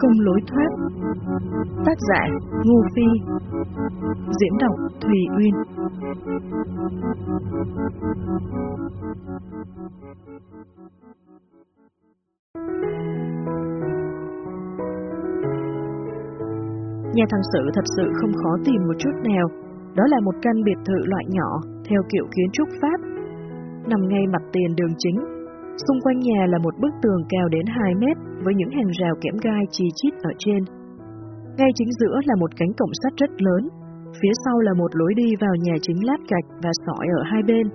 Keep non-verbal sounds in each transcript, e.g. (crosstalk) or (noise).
Không lối thoát Tác giả Ngô Phi Diễn đọc Thùy Uyên Nhà thằng Sự thật sự không khó tìm một chút nào. Đó là một căn biệt thự loại nhỏ, theo kiểu kiến trúc Pháp. Nằm ngay mặt tiền đường chính. Xung quanh nhà là một bức tường cao đến 2 mét với những hàng rào kẽm gai chi chít ở trên. Ngay chính giữa là một cánh cổng sắt rất lớn, phía sau là một lối đi vào nhà chính lát gạch và sỏi ở hai bên.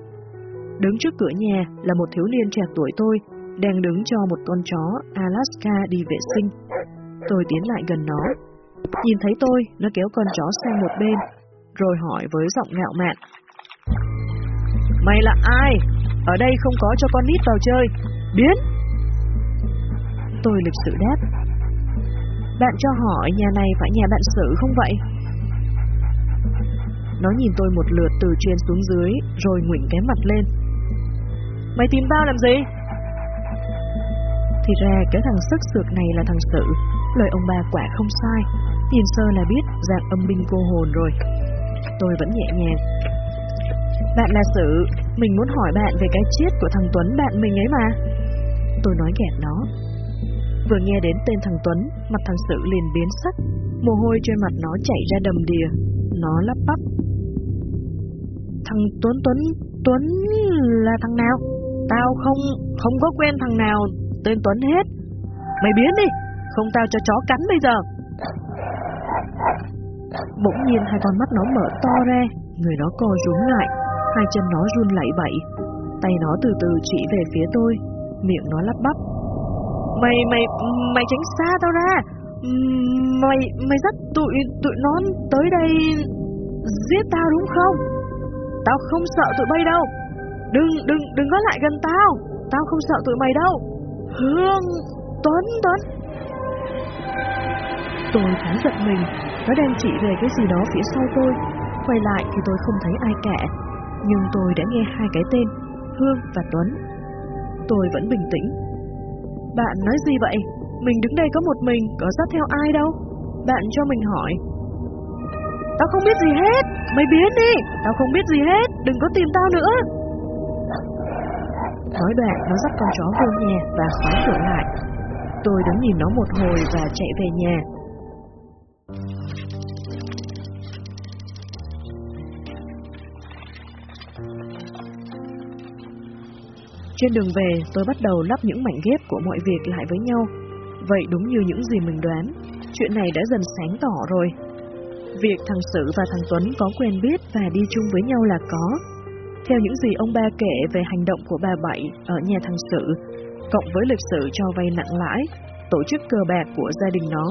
Đứng trước cửa nhà là một thiếu niên trẻ tuổi tôi, đang đứng cho một con chó Alaska đi vệ sinh. Tôi tiến lại gần nó, Nhìn thấy tôi, nó kéo con chó sang một bên, rồi hỏi với giọng ngạo mạn. Mày là ai? Ở đây không có cho con nít vào chơi. Biến! Tôi lịch sự đáp. Bạn cho hỏi nhà này phải nhà bạn xử không vậy? Nó nhìn tôi một lượt từ trên xuống dưới, rồi nguyện cái mặt lên. Mày tìm tao làm gì? Thì ra cái thằng sức sược này là thằng sự, lời ông bà quả không sai. Nhìn sơ là biết dạng âm binh cô hồn rồi. Tôi vẫn nhẹ nhàng. Bạn là sự, mình muốn hỏi bạn về cái chết của thằng Tuấn bạn mình ấy mà. Tôi nói ghẹt nó. Vừa nghe đến tên thằng Tuấn, mặt thằng sự liền biến sắc, mồ hôi trên mặt nó chảy ra đầm đìa. Nó lắp bắp. Thằng Tuấn Tuấn, Tuấn là thằng nào? Tao không, không có quen thằng nào tên Tuấn hết. Mày biến đi, không tao cho chó cắn bây giờ. Bỗng nhiên hai con mắt nó mở to ra, người nó co rúm lại, hai chân nó run lẩy bẩy. Tay nó từ từ chỉ về phía tôi, miệng nó lắp bắp. Mày, mày, mày tránh xa tao ra. Mày, mày dắt tụi, tụi nó tới đây giết tao đúng không? Tao không sợ tụi bay đâu. Đừng, đừng, đừng có lại gần tao. Tao không sợ tụi mày đâu. Hương, Tuấn, Tuấn. Tôi thoáng giận mình, nó đang chỉ về cái gì đó phía sau tôi. Quay lại thì tôi không thấy ai cả, nhưng tôi đã nghe hai cái tên, Hương và Tuấn. Tôi vẫn bình tĩnh. Bạn nói gì vậy? Mình đứng đây có một mình, có dắt theo ai đâu? Bạn cho mình hỏi. Tao không biết gì hết, mày biến đi, tao không biết gì hết, đừng có tìm tao nữa. Nói đoạn, nó dắt con chó vô nhà và khóa cửa lại. Tôi đứng nhìn nó một hồi và chạy về nhà. Trên đường về, tôi bắt đầu lắp những mảnh ghép của mọi việc lại với nhau. Vậy đúng như những gì mình đoán, chuyện này đã dần sáng tỏ rồi. Việc thằng Sử và thằng Tuấn có quen biết và đi chung với nhau là có. Theo những gì ông ba kể về hành động của bà Bảy ở nhà thằng Sử, cộng với lịch sử cho vay nặng lãi, tổ chức cờ bạc của gia đình nó,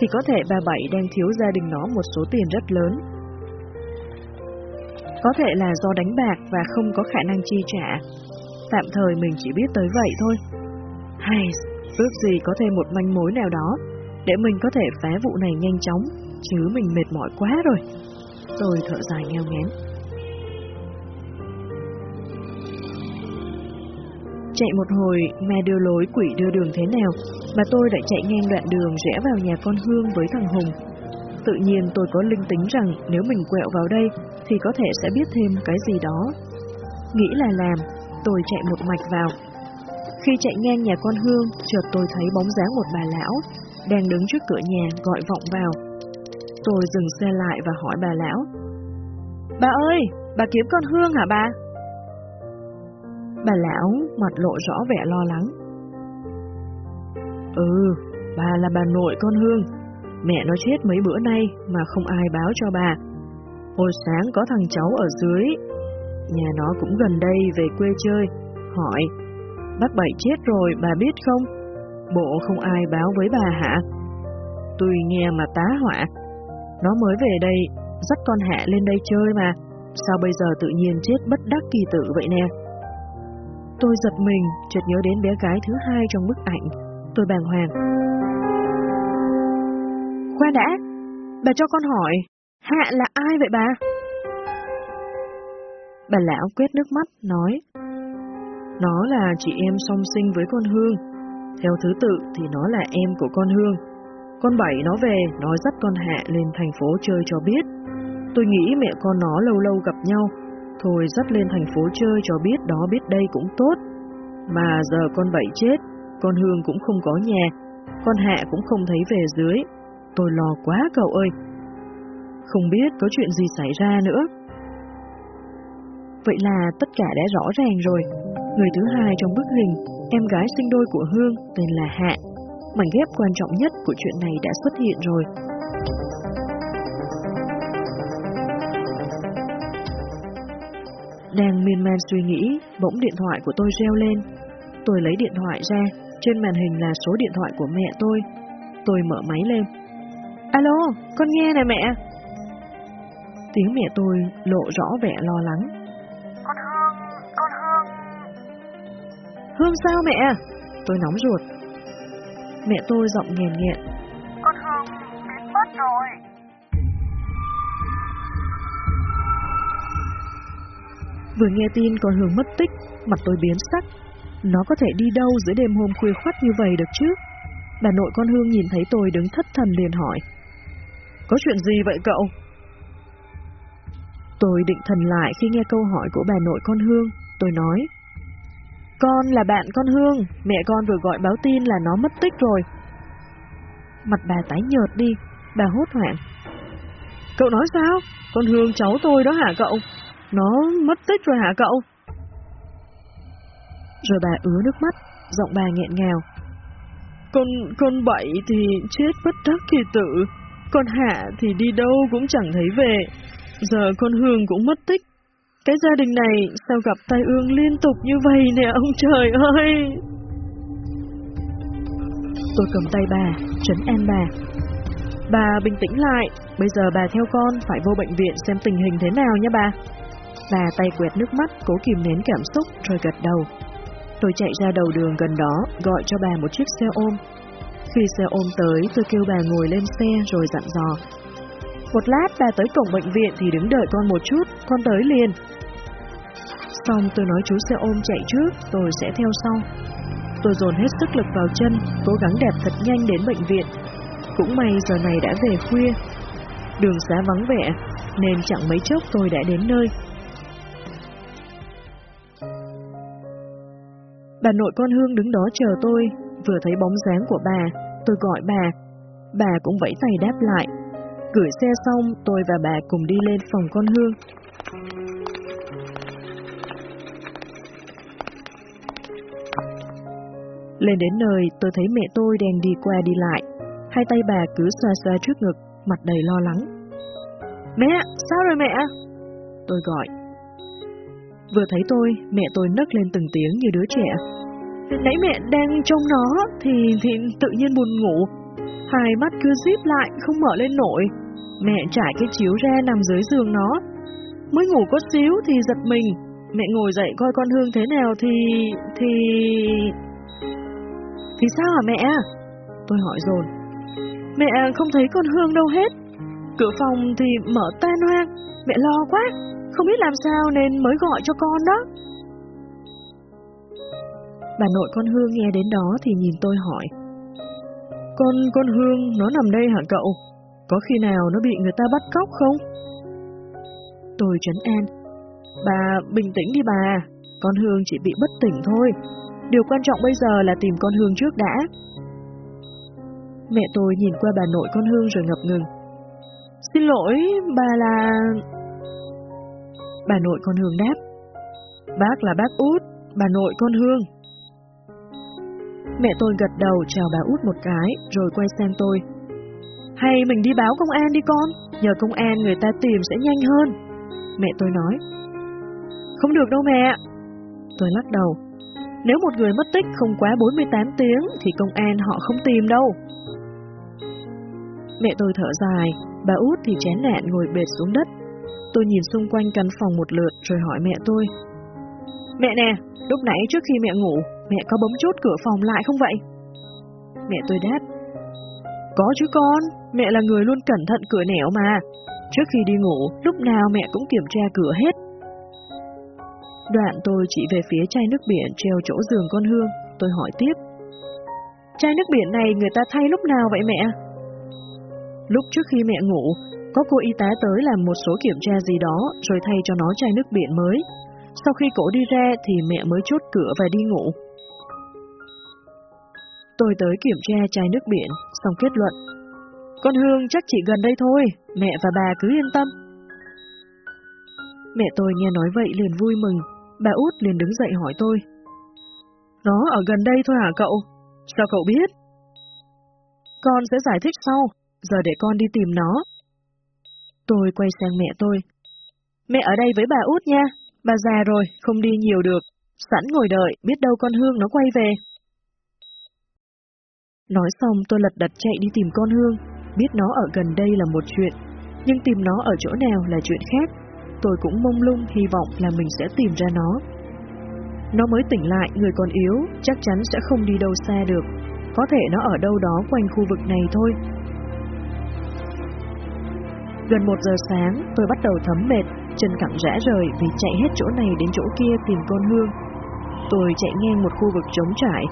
thì có thể bà Bảy đang thiếu gia đình nó một số tiền rất lớn. Có thể là do đánh bạc và không có khả năng chi trả, Tạm thời mình chỉ biết tới vậy thôi. Hay, ước gì có thêm một manh mối nào đó, để mình có thể phá vụ này nhanh chóng, chứ mình mệt mỏi quá rồi. Tôi thở dài nghèo ngén. Chạy một hồi, mà đưa lối quỷ đưa đường thế nào, mà tôi đã chạy ngang đoạn đường rẽ vào nhà con Hương với thằng Hùng. Tự nhiên tôi có linh tính rằng nếu mình quẹo vào đây thì có thể sẽ biết thêm cái gì đó. Nghĩ là làm, tôi chạy một mạch vào. Khi chạy ngang nhà con Hương, chợt tôi thấy bóng dáng một bà lão, đang đứng trước cửa nhà gọi vọng vào. Tôi dừng xe lại và hỏi bà lão. Bà ơi, bà kiếm con Hương hả bà? Bà lão mặt lộ rõ vẻ lo lắng. Ừ, bà là bà nội con Hương. Mẹ nó chết mấy bữa nay mà không ai báo cho bà. Hồi sáng có thằng cháu ở dưới Nhà nó cũng gần đây về quê chơi, hỏi, bác Bảy chết rồi bà biết không? Bộ không ai báo với bà hả? Tôi nghe mà tá họa, nó mới về đây, dắt con Hạ lên đây chơi mà, sao bây giờ tự nhiên chết bất đắc kỳ tử vậy nè? Tôi giật mình, chợt nhớ đến bé gái thứ hai trong bức ảnh, tôi bàng hoàng. Khoan đã, bà cho con hỏi, Hạ là ai vậy bà? Bà lão quét nước mắt, nói Nó là chị em song sinh với con Hương Theo thứ tự thì nó là em của con Hương. Con Bảy nó về, nói dắt con Hạ lên thành phố chơi cho biết. Tôi nghĩ mẹ con nó lâu lâu gặp nhau, thôi dắt lên thành phố chơi cho biết đó biết đây cũng tốt. Mà giờ con Bảy chết, con Hương cũng không có nhà, con Hạ cũng không thấy về dưới. Tôi lo quá cậu ơi. Không biết có chuyện gì xảy ra nữa. Vậy là tất cả đã rõ ràng rồi. Người thứ hai trong bức hình, em gái sinh đôi của Hương, tên là Hạ. Mảnh ghép quan trọng nhất của chuyện này đã xuất hiện rồi. Đang miên man suy nghĩ, bỗng điện thoại của tôi reo lên. Tôi lấy điện thoại ra, trên màn hình là số điện thoại của mẹ tôi. Tôi mở máy lên. Alo, con nghe này mẹ. Tiếng mẹ tôi lộ rõ vẻ lo lắng. Hương sao mẹ? Tôi nóng ruột. Mẹ tôi giọng nghèn nghẹn. Con Hương biến mất rồi. Vừa nghe tin con Hương mất tích, mặt tôi biến sắc. Nó có thể đi đâu giữa đêm hôm khuya khoắt như vậy được chứ? Bà nội con Hương nhìn thấy tôi đứng thất thần liền hỏi. Có chuyện gì vậy cậu? Tôi định thần lại khi nghe câu hỏi của bà nội con Hương. Tôi nói. Con là bạn con Hương, mẹ con vừa gọi báo tin là nó mất tích rồi. Mặt bà tái nhợt đi, bà hốt hoảng. Cậu nói sao? Con Hương cháu tôi đó hả cậu? Nó mất tích rồi hả cậu? Rồi bà ứa nước mắt, giọng bà nghẹn ngào. Con, con Bảy thì chết bất đắc kỳ tử, con Hạ thì đi đâu cũng chẳng thấy về, giờ con Hương cũng mất tích. Cái gia đình này sao gặp tai ương liên tục như vậy nè ông trời ơi! Tôi cầm tay bà, trấn an bà. Bà bình tĩnh lại, bây giờ bà theo con phải vô bệnh viện xem tình hình thế nào nha bà. Bà tay quẹt nước mắt, cố kìm nén cảm xúc rồi gật đầu. Tôi chạy ra đầu đường gần đó, gọi cho bà một chiếc xe ôm. Khi xe ôm tới, tôi kêu bà ngồi lên xe rồi dặn dò. Một lát bà tới cổng bệnh viện thì đứng đợi con một chút, con tới liền. Xong tôi nói chú xe ôm chạy trước, tôi sẽ theo sau. Tôi dồn hết sức lực vào chân, cố gắng đẹp thật nhanh đến bệnh viện. Cũng may giờ này đã về khuya. Đường xá vắng vẻ, nên chẳng mấy chốc tôi đã đến nơi. Bà nội con Hương đứng đó chờ tôi, vừa thấy bóng dáng của bà, tôi gọi bà. Bà cũng vẫy tay đáp lại. Gửi xe xong, tôi và bà cùng đi lên phòng con Hương. Lên đến nơi, tôi thấy mẹ tôi đang đi qua đi lại. Hai tay bà cứ xoa xoa trước ngực, mặt đầy lo lắng. Mẹ, sao rồi mẹ? Tôi gọi. Vừa thấy tôi, mẹ tôi nấc lên từng tiếng như đứa trẻ. Nãy mẹ đang trông nó thì thì tự nhiên buồn ngủ. Hai mắt cứ díp lại, không mở lên nổi. Mẹ trải cái chiếu ra nằm dưới giường nó. Mới ngủ có xíu thì giật mình. Mẹ ngồi dậy coi con Hương thế nào thì... thì... Thì sao hả mẹ? Tôi hỏi dồn. Mẹ không thấy con Hương đâu hết. Cửa phòng thì mở tan hoang. Mẹ lo quá, không biết làm sao nên mới gọi cho con đó. Bà nội con Hương nghe đến đó thì nhìn tôi hỏi. Con, con Hương nó nằm đây hả cậu? Có khi nào nó bị người ta bắt cóc không? Tôi trấn an. Bà bình tĩnh đi bà, con Hương chỉ bị bất tỉnh thôi. Điều quan trọng bây giờ là tìm con Hương trước đã. Mẹ tôi nhìn qua bà nội con Hương rồi ngập ngừng. Xin lỗi, bà là... Bà nội con Hương đáp. Bác là bác út, bà nội con Hương. Mẹ tôi gật đầu chào bà út một cái, rồi quay sang tôi. Hay mình đi báo công an đi con, nhờ công an người ta tìm sẽ nhanh hơn. Mẹ tôi nói. Không được đâu mẹ. Tôi lắc đầu. Nếu một người mất tích không quá 48 tiếng thì công an họ không tìm đâu. Mẹ tôi thở dài, bà út thì chán nạn ngồi bệt xuống đất. Tôi nhìn xung quanh căn phòng một lượt rồi hỏi mẹ tôi. Mẹ nè, lúc nãy trước khi mẹ ngủ, mẹ có bấm chốt cửa phòng lại không vậy? Mẹ tôi đáp. Có chứ con, mẹ là người luôn cẩn thận cửa nẻo mà. Trước khi đi ngủ, lúc nào mẹ cũng kiểm tra cửa hết. Đoạn tôi chỉ về phía chai nước biển treo chỗ giường con Hương, tôi hỏi tiếp. Chai nước biển này người ta thay lúc nào vậy mẹ? Lúc trước khi mẹ ngủ, có cô y tá tới làm một số kiểm tra gì đó rồi thay cho nó chai nước biển mới. Sau khi cổ đi ra thì mẹ mới chốt cửa và đi ngủ. Tôi tới kiểm tra chai nước biển, xong kết luận. Con Hương chắc chỉ gần đây thôi, mẹ và bà cứ yên tâm. Mẹ tôi nghe nói vậy liền vui mừng, bà út liền đứng dậy hỏi tôi. Nó ở gần đây thôi hả cậu? Sao cậu biết? Con sẽ giải thích sau, giờ để con đi tìm nó. Tôi quay sang mẹ tôi. Mẹ ở đây với bà út nha, bà già rồi, không đi nhiều được, sẵn ngồi đợi, biết đâu con Hương nó quay về. Nói xong tôi lật đật chạy đi tìm con Hương, biết nó ở gần đây là một chuyện, nhưng tìm nó ở chỗ nào là chuyện khác. Tôi cũng mông lung hy vọng là mình sẽ tìm ra nó. Nó mới tỉnh lại, người còn yếu, chắc chắn sẽ không đi đâu xa được. Có thể nó ở đâu đó quanh khu vực này thôi. Gần một giờ sáng, tôi bắt đầu thấm mệt, chân cẳng rã rời vì chạy hết chỗ này đến chỗ kia tìm con hương. Tôi chạy ngang một khu vực trống trải,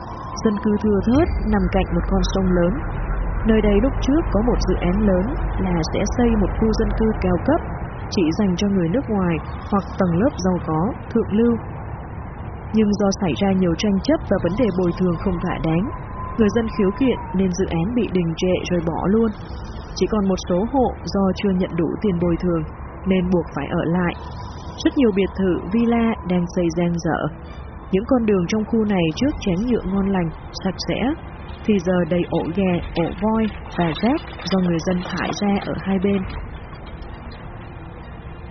dân cư thưa thớt nằm cạnh một con sông lớn. Nơi đây lúc trước có một dự án lớn là sẽ xây một khu dân cư cao cấp, chỉ dành cho người nước ngoài hoặc tầng lớp giàu có, thượng lưu. Nhưng do xảy ra nhiều tranh chấp và vấn đề bồi thường không thỏa đáng, người dân khiếu kiện nên dự án bị đình trệ rồi bỏ luôn. Chỉ còn một số hộ do chưa nhận đủ tiền bồi thường nên buộc phải ở lại. Rất nhiều biệt thự, villa đang xây giang dở. Những con đường trong khu này trước chén nhựa ngon lành, sạch sẽ, thì giờ đầy ổ gà, ổ voi và rác do người dân thải ra ở hai bên.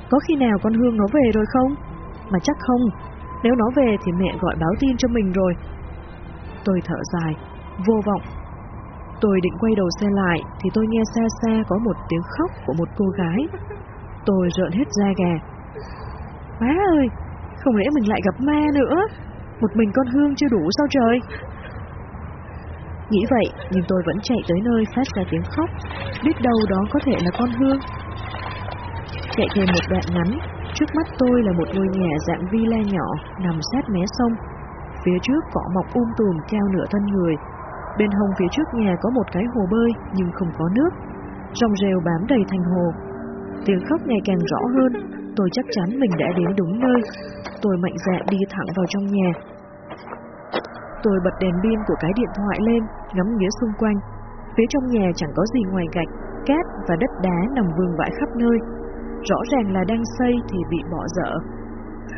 Có khi nào con Hương nó về rồi không? Mà chắc không, nếu nó về thì mẹ gọi báo tin cho mình rồi. Tôi thở dài, vô vọng. Tôi định quay đầu xe lại thì tôi nghe xa xa có một tiếng khóc của một cô gái. Tôi rợn hết da gà. Má ơi, không lẽ mình lại gặp ma nữa? Một mình con Hương chưa đủ sao trời? Nghĩ vậy, nhưng tôi vẫn chạy tới nơi phát ra tiếng khóc, biết đâu đó có thể là con Hương. Chạy thêm một đoạn ngắn, trước mắt tôi là một ngôi nhà dạng villa nhỏ nằm sát mé sông. Phía trước cỏ mọc um tùm cao nửa thân người. Bên hông phía trước nhà có một cái hồ bơi nhưng không có nước. Rong rêu bám đầy thành hồ. Tiếng khóc ngày càng rõ hơn, tôi chắc chắn mình đã đến đúng nơi. Tôi mạnh dạn đi thẳng vào trong nhà. Tôi bật đèn pin của cái điện thoại lên, ngắm nghía xung quanh. Phía trong nhà chẳng có gì ngoài gạch, cát và đất đá nằm vương vãi khắp nơi. Rõ ràng là đang xây thì bị bỏ dở.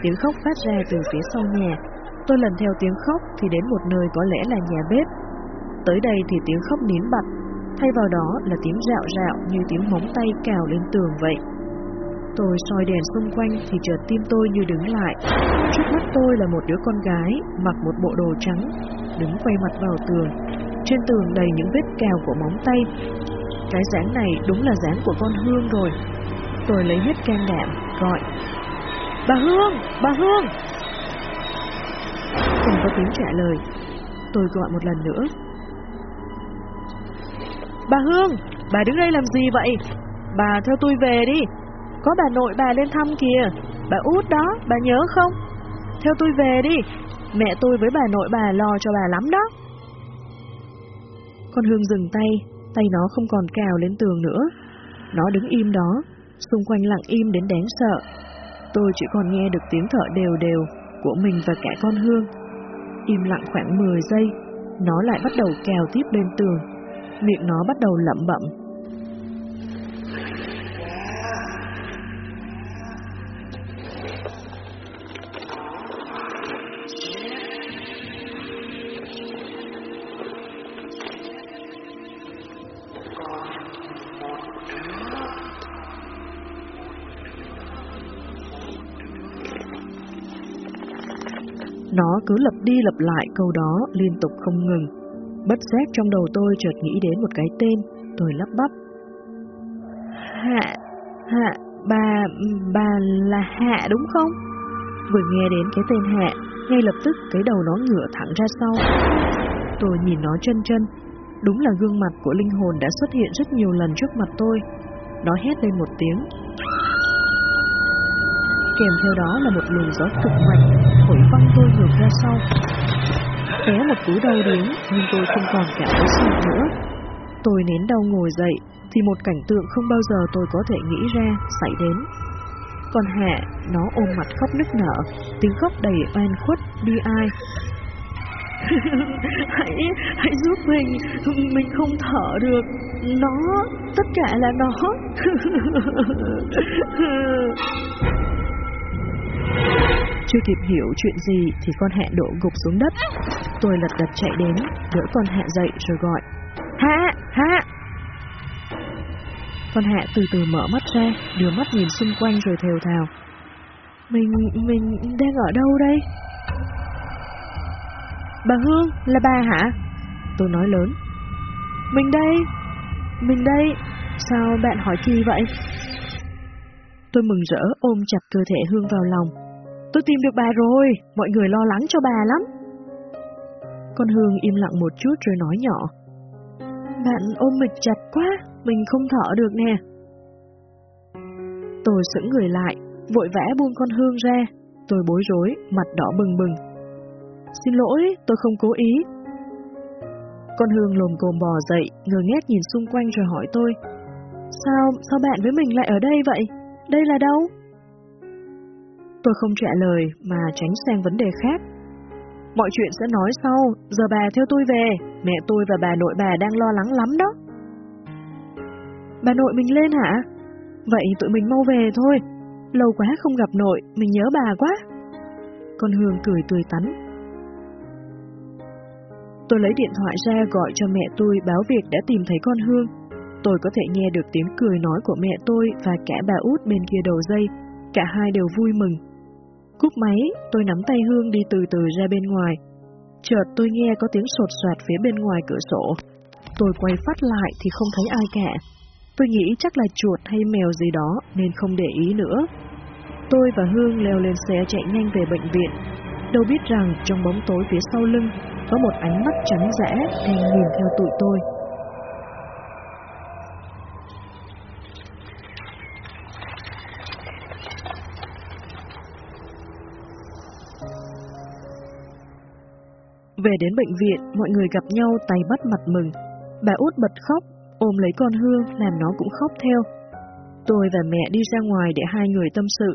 Tiếng khóc phát ra từ phía sau nhà. Tôi lần theo tiếng khóc thì đến một nơi có lẽ là nhà bếp. Tới đây thì tiếng khóc nín bặt, thay vào đó là tiếng rạo rạo như tiếng móng tay cào lên tường vậy. Tôi soi đèn xung quanh thì chợt tim tôi như đứng lại. Trước mắt tôi là một đứa con gái mặc một bộ đồ trắng, đứng quay mặt vào tường. Trên tường đầy những vết kèo của móng tay. Cái dáng này đúng là dáng của con Hương rồi. Tôi lấy hết can đảm, gọi. Bà Hương! Bà Hương! Không có tiếng trả lời. Tôi gọi một lần nữa. Bà Hương! Bà đứng đây làm gì vậy? Bà theo tôi về đi, có bà nội bà lên thăm kìa, bà út đó, bà nhớ không? Theo tôi về đi, mẹ tôi với bà nội bà lo cho bà lắm đó. Con Hương dừng tay, tay nó không còn cào lên tường nữa. Nó đứng im đó, xung quanh lặng im đến đáng sợ. Tôi chỉ còn nghe được tiếng thở đều đều của mình và cả con Hương. Im lặng khoảng 10 giây, nó lại bắt đầu cào tiếp lên tường. Miệng nó bắt đầu lẩm bẩm cứ lặp đi lặp lại câu đó liên tục không ngừng. Bất giác trong đầu tôi chợt nghĩ đến một cái tên, tôi lắp bắp. Hạ, Hạ, bà, bà là Hạ đúng không? Vừa nghe đến cái tên Hạ, ngay lập tức cái đầu nó ngửa thẳng ra sau. Tôi nhìn nó chân chân, đúng là gương mặt của linh hồn đã xuất hiện rất nhiều lần trước mặt tôi. Nó hét lên một tiếng, kèm theo đó là một luồng gió cực mạnh thổi văng tôi ngược ra sau. té một cú đau điếng, nhưng tôi không còn cảm thấy sợ nữa. Tôi nén đau ngồi dậy, thì một cảnh tượng không bao giờ tôi có thể nghĩ ra xảy đến. Còn Hạ, nó ôm mặt khóc nức nở, tiếng khóc đầy oan khuất, bi ai. (laughs) hãy, hãy giúp mình, mình không thở được, nó, tất cả là nó. (laughs) Chưa kịp hiểu chuyện gì thì con Hạ đổ gục xuống đất. Tôi lật đật chạy đến, đỡ con Hạ dậy rồi gọi. Hạ, Hạ! Con Hạ từ từ mở mắt ra, đưa mắt nhìn xung quanh rồi thều thào. Mình, mình đang ở đâu đây? Bà Hương, là bà hả? Tôi nói lớn. Mình đây, mình đây, sao bạn hỏi kỳ vậy? Tôi mừng rỡ ôm chặt cơ thể Hương vào lòng. Tôi tìm được bà rồi, mọi người lo lắng cho bà lắm. Con Hương im lặng một chút rồi nói nhỏ. Bạn ôm mình chặt quá, mình không thở được nè. Tôi sững người lại, vội vã buông con Hương ra. Tôi bối rối, mặt đỏ bừng bừng. Xin lỗi, tôi không cố ý. Con Hương lồm cồm bò dậy, ngơ ngác nhìn xung quanh rồi hỏi tôi. Sao, sao bạn với mình lại ở đây vậy? Đây là đâu? Tôi không trả lời mà tránh sang vấn đề khác. Mọi chuyện sẽ nói sau, giờ bà theo tôi về, mẹ tôi và bà nội bà đang lo lắng lắm đó. Bà nội mình lên hả? Vậy tụi mình mau về thôi. Lâu quá không gặp nội, mình nhớ bà quá. Con Hương cười tươi tắn. Tôi lấy điện thoại ra gọi cho mẹ tôi báo việc đã tìm thấy con Hương. Tôi có thể nghe được tiếng cười nói của mẹ tôi và cả bà út bên kia đầu dây. Cả hai đều vui mừng. Cúp máy, tôi nắm tay Hương đi từ từ ra bên ngoài. Chợt tôi nghe có tiếng sột soạt phía bên ngoài cửa sổ. Tôi quay phát lại thì không thấy ai cả. Tôi nghĩ chắc là chuột hay mèo gì đó nên không để ý nữa. Tôi và Hương leo lên xe chạy nhanh về bệnh viện. Đâu biết rằng trong bóng tối phía sau lưng có một ánh mắt trắng rẽ đang nhìn theo tụi tôi. Về đến bệnh viện, mọi người gặp nhau tay bắt mặt mừng. Bà út bật khóc, ôm lấy con Hương làm nó cũng khóc theo. Tôi và mẹ đi ra ngoài để hai người tâm sự.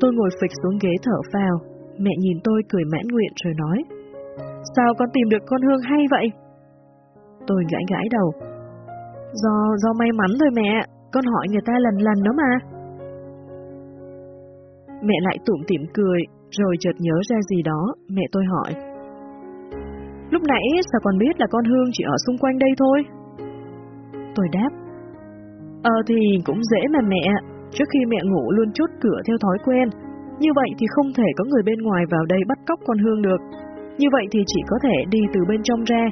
Tôi ngồi phịch xuống ghế thở phào. Mẹ nhìn tôi cười mãn nguyện rồi nói. Sao con tìm được con Hương hay vậy? Tôi gãi gãi đầu. Do, do may mắn thôi mẹ, con hỏi người ta lần lần đó mà. Mẹ lại tủm tỉm cười, rồi chợt nhớ ra gì đó, mẹ tôi hỏi. Lúc nãy sao còn biết là con Hương chỉ ở xung quanh đây thôi? Tôi đáp. Ờ thì cũng dễ mà mẹ, trước khi mẹ ngủ luôn chốt cửa theo thói quen. Như vậy thì không thể có người bên ngoài vào đây bắt cóc con Hương được. Như vậy thì chỉ có thể đi từ bên trong ra.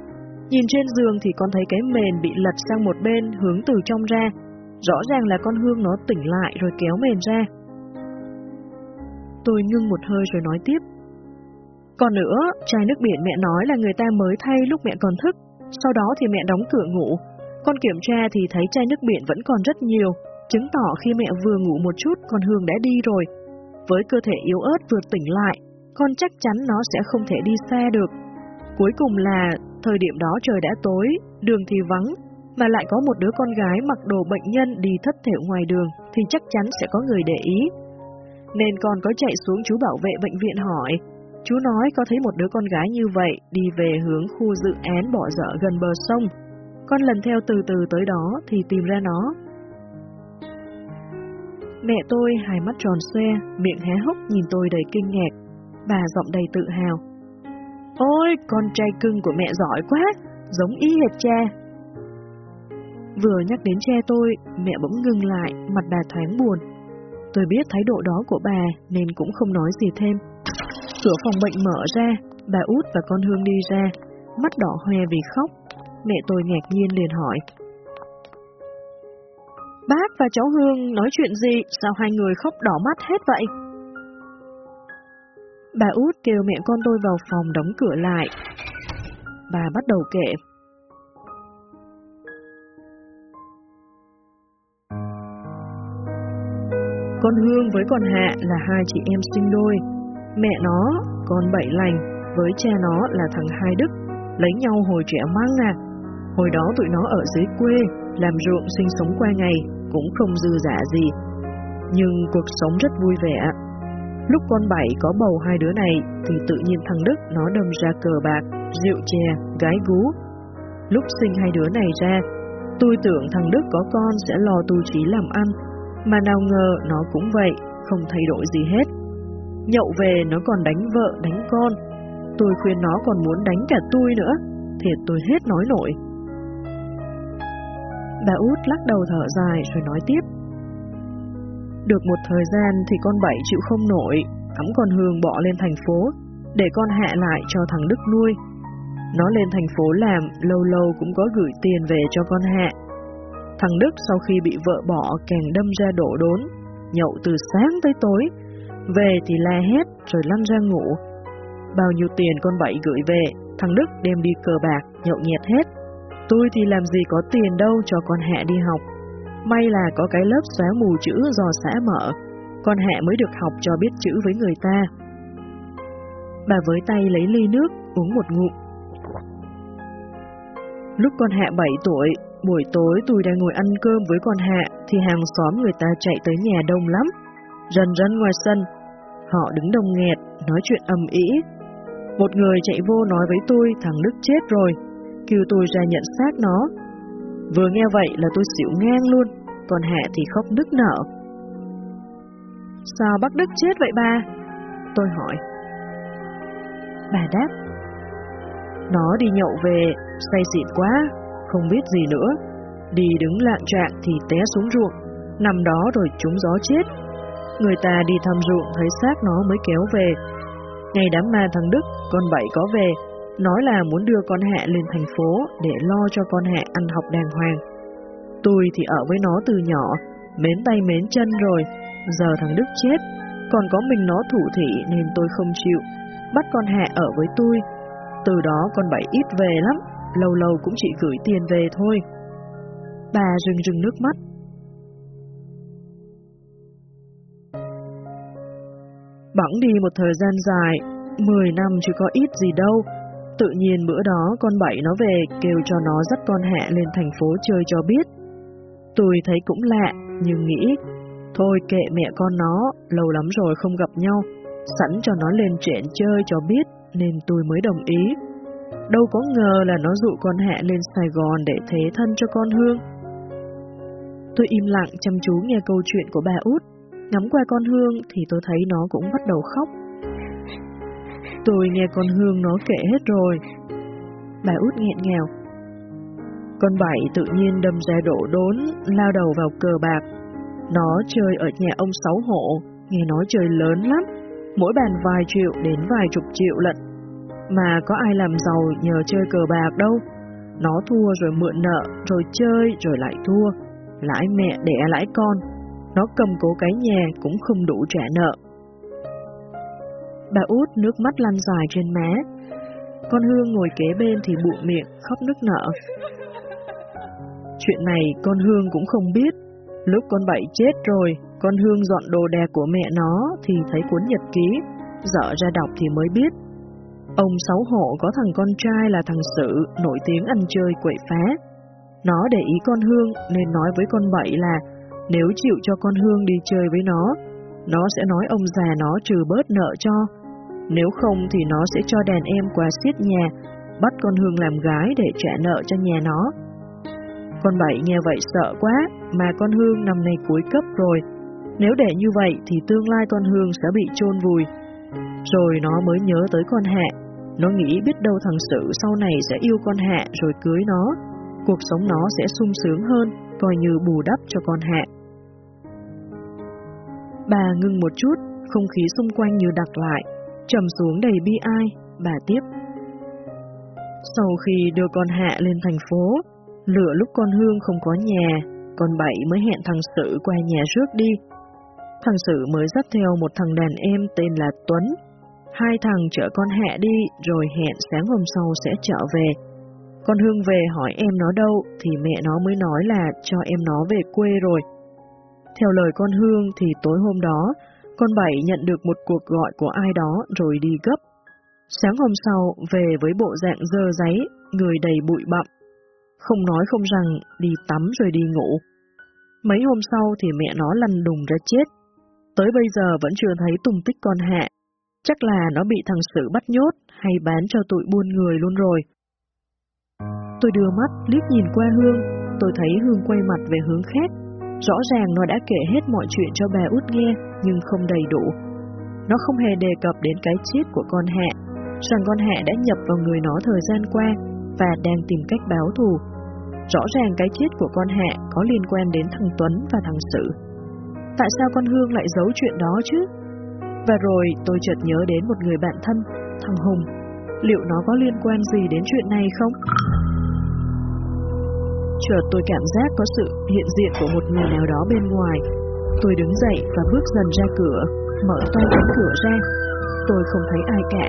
Nhìn trên giường thì con thấy cái mền bị lật sang một bên hướng từ trong ra. Rõ ràng là con Hương nó tỉnh lại rồi kéo mền ra. Tôi ngưng một hơi rồi nói tiếp. Còn nữa, chai nước biển mẹ nói là người ta mới thay lúc mẹ còn thức, sau đó thì mẹ đóng cửa ngủ. Con kiểm tra thì thấy chai nước biển vẫn còn rất nhiều, chứng tỏ khi mẹ vừa ngủ một chút con Hương đã đi rồi. Với cơ thể yếu ớt vừa tỉnh lại, con chắc chắn nó sẽ không thể đi xa được. Cuối cùng là, thời điểm đó trời đã tối, đường thì vắng, mà lại có một đứa con gái mặc đồ bệnh nhân đi thất thểu ngoài đường, thì chắc chắn sẽ có người để ý. Nên con có chạy xuống chú bảo vệ bệnh viện hỏi, chú nói có thấy một đứa con gái như vậy đi về hướng khu dự án bỏ dở gần bờ sông. Con lần theo từ từ tới đó thì tìm ra nó. Mẹ tôi hai mắt tròn xoe, miệng hé hốc nhìn tôi đầy kinh ngạc bà giọng đầy tự hào. Ôi, con trai cưng của mẹ giỏi quá, giống y hệt cha. Vừa nhắc đến cha tôi, mẹ bỗng ngừng lại, mặt bà thoáng buồn. Tôi biết thái độ đó của bà nên cũng không nói gì thêm. Cửa phòng bệnh mở ra, bà út và con Hương đi ra, mắt đỏ hoe vì khóc. Mẹ tôi ngạc nhiên liền hỏi. Bác và cháu Hương nói chuyện gì, sao hai người khóc đỏ mắt hết vậy? Bà út kêu mẹ con tôi vào phòng đóng cửa lại. Bà bắt đầu kể. Con Hương với con Hạ là hai chị em sinh đôi. Mẹ nó, con bảy lành, với cha nó là thằng Hai Đức, lấy nhau hồi trẻ mang à. Hồi đó tụi nó ở dưới quê, làm ruộng sinh sống qua ngày, cũng không dư giả gì. Nhưng cuộc sống rất vui vẻ. Lúc con Bảy có bầu hai đứa này thì tự nhiên thằng Đức nó đâm ra cờ bạc, rượu chè, gái gú. Lúc sinh hai đứa này ra, tôi tưởng thằng Đức có con sẽ lo tu trí làm ăn, mà nào ngờ nó cũng vậy, không thay đổi gì hết. Nhậu về nó còn đánh vợ, đánh con. Tôi khuyên nó còn muốn đánh cả tôi nữa, thiệt tôi hết nói nổi. Bà út lắc đầu thở dài rồi nói tiếp. Được một thời gian thì con Bảy chịu không nổi, thắm con Hương bỏ lên thành phố, để con hạ lại cho thằng Đức nuôi. Nó lên thành phố làm, lâu lâu cũng có gửi tiền về cho con hạ. Thằng Đức sau khi bị vợ bỏ càng đâm ra đổ đốn, nhậu từ sáng tới tối, về thì la hét rồi lăn ra ngủ. Bao nhiêu tiền con Bảy gửi về, thằng Đức đem đi cờ bạc, nhậu nhẹt hết. Tôi thì làm gì có tiền đâu cho con Hạ đi học. May là có cái lớp xóa mù chữ do xã mở, con Hạ mới được học cho biết chữ với người ta. Bà với tay lấy ly nước, uống một ngụm. Lúc con Hạ 7 tuổi, buổi tối tôi đang ngồi ăn cơm với con Hạ, thì hàng xóm người ta chạy tới nhà đông lắm. Rần rần ngoài sân, họ đứng đồng nghẹt, nói chuyện ầm ĩ. Một người chạy vô nói với tôi thằng Đức chết rồi, kêu tôi ra nhận xác nó. Vừa nghe vậy là tôi xỉu ngang luôn, còn Hạ thì khóc nức nở. Sao bác Đức chết vậy ba? Tôi hỏi. Bà đáp. Nó đi nhậu về, say xịn quá, không biết gì nữa. Đi đứng lạng trạng thì té xuống ruộng, nằm đó rồi trúng gió chết. Người ta đi thăm ruộng thấy xác nó mới kéo về. Ngày đám ma thằng Đức, con Bảy có về, nói là muốn đưa con Hạ lên thành phố để lo cho con Hạ ăn học đàng hoàng. Tôi thì ở với nó từ nhỏ, mến tay mến chân rồi, giờ thằng Đức chết, còn có mình nó thủ thị nên tôi không chịu, bắt con Hạ ở với tôi. Từ đó con Bảy ít về lắm, lâu lâu cũng chỉ gửi tiền về thôi. Bà rưng rưng nước mắt. Bẵng đi một thời gian dài, 10 năm chứ có ít gì đâu, Tự nhiên bữa đó con Bảy nó về kêu cho nó dắt con Hạ lên thành phố chơi cho biết. Tôi thấy cũng lạ, nhưng nghĩ, thôi kệ mẹ con nó, lâu lắm rồi không gặp nhau, sẵn cho nó lên chuyện chơi cho biết, nên tôi mới đồng ý. Đâu có ngờ là nó dụ con Hạ lên Sài Gòn để thế thân cho con Hương. Tôi im lặng chăm chú nghe câu chuyện của bà út, ngắm qua con Hương thì tôi thấy nó cũng bắt đầu khóc. Tôi nghe con Hương nó kể hết rồi. Bà út nghẹn nghèo. Con Bảy tự nhiên đâm ra đổ đốn, lao đầu vào cờ bạc. Nó chơi ở nhà ông Sáu Hộ, nghe nói chơi lớn lắm, mỗi bàn vài triệu đến vài chục triệu lận. Mà có ai làm giàu nhờ chơi cờ bạc đâu. Nó thua rồi mượn nợ, rồi chơi rồi lại thua. Lãi mẹ đẻ lãi con. Nó cầm cố cái nhà cũng không đủ trả nợ. Bà út nước mắt lăn dài trên má. Con Hương ngồi kế bên thì bụng miệng, khóc nức nở. Chuyện này con Hương cũng không biết. Lúc con Bảy chết rồi, con Hương dọn đồ đạc của mẹ nó thì thấy cuốn nhật ký, dở ra đọc thì mới biết. Ông Sáu Hộ có thằng con trai là thằng Sự, nổi tiếng ăn chơi quậy phá. Nó để ý con Hương nên nói với con Bảy là nếu chịu cho con Hương đi chơi với nó, nó sẽ nói ông già nó trừ bớt nợ cho. Nếu không thì nó sẽ cho đàn em qua xiết nhà, bắt con Hương làm gái để trả nợ cho nhà nó. Con Bảy nghe vậy sợ quá, mà con Hương năm nay cuối cấp rồi. Nếu để như vậy thì tương lai con Hương sẽ bị chôn vùi. Rồi nó mới nhớ tới con Hạ. Nó nghĩ biết đâu thằng Sự sau này sẽ yêu con Hạ rồi cưới nó. Cuộc sống nó sẽ sung sướng hơn, coi như bù đắp cho con Hạ. Bà ngưng một chút, không khí xung quanh như đặc lại, trầm xuống đầy bi ai, bà tiếp. Sau khi đưa con Hạ lên thành phố, lửa lúc con Hương không có nhà, con Bảy mới hẹn thằng Sự qua nhà rước đi. Thằng Sự mới dắt theo một thằng đàn em tên là Tuấn. Hai thằng chở con Hạ đi rồi hẹn sáng hôm sau sẽ trở về. Con Hương về hỏi em nó đâu thì mẹ nó mới nói là cho em nó về quê rồi. Theo lời con Hương thì tối hôm đó, con Bảy nhận được một cuộc gọi của ai đó rồi đi gấp. Sáng hôm sau, về với bộ dạng dơ giấy, người đầy bụi bặm. Không nói không rằng, đi tắm rồi đi ngủ. Mấy hôm sau thì mẹ nó lăn đùng ra chết. Tới bây giờ vẫn chưa thấy tung tích con hạ. Chắc là nó bị thằng Sử bắt nhốt hay bán cho tụi buôn người luôn rồi. Tôi đưa mắt liếc nhìn qua Hương, tôi thấy Hương quay mặt về hướng khác. Rõ ràng nó đã kể hết mọi chuyện cho bà út nghe, nhưng không đầy đủ. Nó không hề đề cập đến cái chết của con Hạ, rằng con Hạ đã nhập vào người nó thời gian qua và đang tìm cách báo thù. Rõ ràng cái chết của con Hạ có liên quan đến thằng Tuấn và thằng Sự. Tại sao con Hương lại giấu chuyện đó chứ? Và rồi tôi chợt nhớ đến một người bạn thân, thằng Hùng. Liệu nó có liên quan gì đến chuyện này không? Chợt tôi cảm giác có sự hiện diện của một người nào đó bên ngoài. Tôi đứng dậy và bước dần ra cửa, mở toan cánh cửa ra. Tôi không thấy ai cả.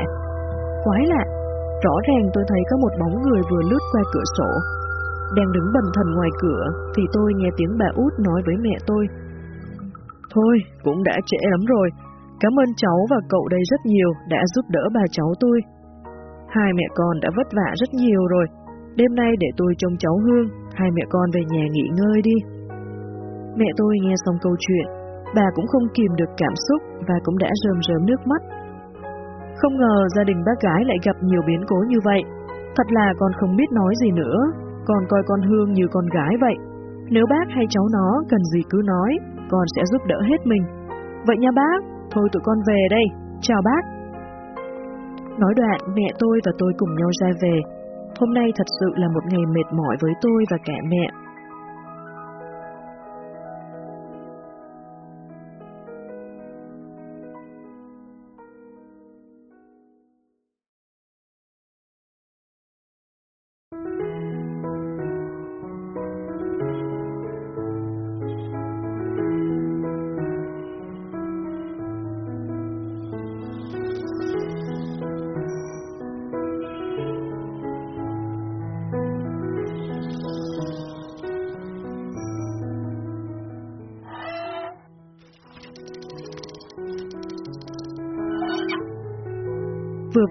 Quái lạ, rõ ràng tôi thấy có một bóng người vừa lướt qua cửa sổ. Đang đứng bần thần ngoài cửa thì tôi nghe tiếng bà út nói với mẹ tôi. Thôi, cũng đã trễ lắm rồi. Cảm ơn cháu và cậu đây rất nhiều đã giúp đỡ bà cháu tôi. Hai mẹ con đã vất vả rất nhiều rồi. Đêm nay để tôi trông cháu Hương, hai mẹ con về nhà nghỉ ngơi đi. Mẹ tôi nghe xong câu chuyện, bà cũng không kìm được cảm xúc và cũng đã rơm rớm nước mắt. Không ngờ gia đình bác gái lại gặp nhiều biến cố như vậy. Thật là con không biết nói gì nữa, con coi con Hương như con gái vậy. Nếu bác hay cháu nó cần gì cứ nói, con sẽ giúp đỡ hết mình. Vậy nha bác, thôi tụi con về đây, chào bác. Nói đoạn, mẹ tôi và tôi cùng nhau ra về. Hôm nay thật sự là một ngày mệt mỏi với tôi và cả mẹ.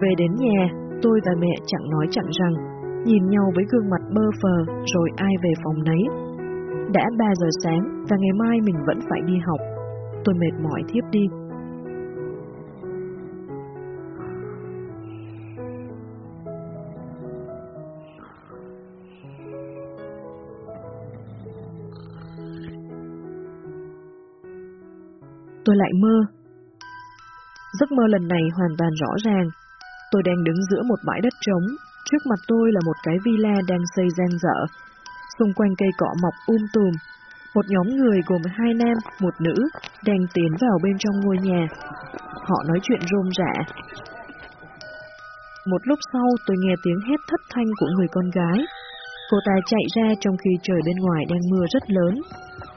Về đến nhà, tôi và mẹ chẳng nói chẳng rằng, nhìn nhau với gương mặt bơ phờ rồi ai về phòng nấy. Đã 3 giờ sáng và ngày mai mình vẫn phải đi học. Tôi mệt mỏi thiếp đi. Tôi lại mơ. Giấc mơ lần này hoàn toàn rõ ràng Tôi đang đứng giữa một bãi đất trống, trước mặt tôi là một cái villa đang xây gian dở. Xung quanh cây cọ mọc um tùm, một nhóm người gồm hai nam, một nữ, đang tiến vào bên trong ngôi nhà. Họ nói chuyện rôm rã. Một lúc sau tôi nghe tiếng hét thất thanh của người con gái. Cô ta chạy ra trong khi trời bên ngoài đang mưa rất lớn.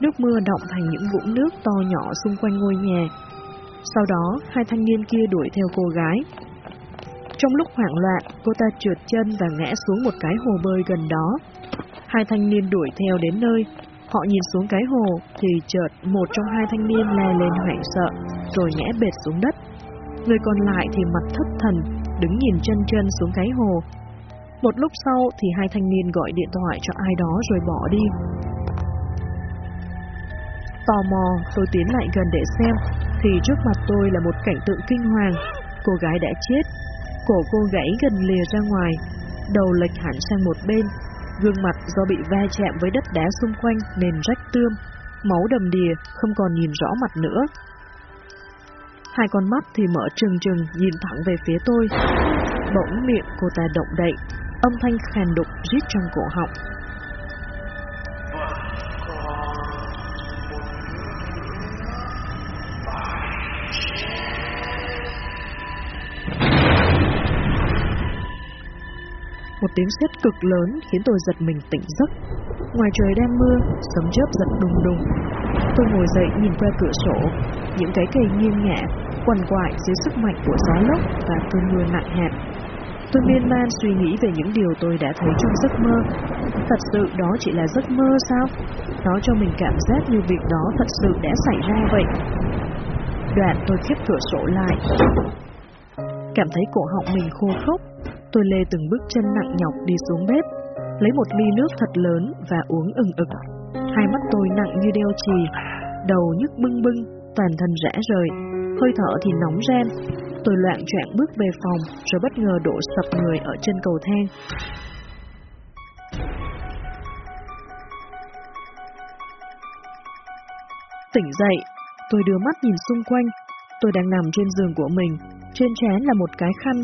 Nước mưa động thành những vũng nước to nhỏ xung quanh ngôi nhà. Sau đó, hai thanh niên kia đuổi theo cô gái, trong lúc hoảng loạn, cô ta trượt chân và ngã xuống một cái hồ bơi gần đó. Hai thanh niên đuổi theo đến nơi. Họ nhìn xuống cái hồ thì chợt một trong hai thanh niên la lên hoảng sợ rồi ngã bệt xuống đất. Người còn lại thì mặt thất thần, đứng nhìn chân chân xuống cái hồ. Một lúc sau thì hai thanh niên gọi điện thoại cho ai đó rồi bỏ đi. Tò mò, tôi tiến lại gần để xem, thì trước mặt tôi là một cảnh tượng kinh hoàng. Cô gái đã chết, Cổ cô gãy gần lìa ra ngoài, đầu lệch hẳn sang một bên, gương mặt do bị va chạm với đất đá xung quanh nên rách tươm, máu đầm đìa, không còn nhìn rõ mặt nữa. Hai con mắt thì mở trừng trừng nhìn thẳng về phía tôi. Bỗng miệng cô ta động đậy, âm thanh khàn đục rít trong cổ họng. Một tiếng sét cực lớn khiến tôi giật mình tỉnh giấc. Ngoài trời đang mưa, sấm chớp giật đùng đùng. Tôi ngồi dậy nhìn qua cửa sổ, những cái cây nghiêng ngả, quằn quại dưới sức mạnh của gió lốc và cơn mưa nặng hạt. Tôi miên man suy nghĩ về những điều tôi đã thấy trong giấc mơ. Thật sự đó chỉ là giấc mơ sao? Nó cho mình cảm giác như việc đó thật sự đã xảy ra vậy. Đoạn tôi khép cửa sổ lại. Cảm thấy cổ họng mình khô khốc, tôi lê từng bước chân nặng nhọc đi xuống bếp, lấy một ly nước thật lớn và uống ừng ực. Hai mắt tôi nặng như đeo chì, đầu nhức bưng bưng, toàn thân rã rời, hơi thở thì nóng ren. Tôi loạn choạng bước về phòng, rồi bất ngờ đổ sập người ở chân cầu thang. Tỉnh dậy, tôi đưa mắt nhìn xung quanh. Tôi đang nằm trên giường của mình, trên trán là một cái khăn.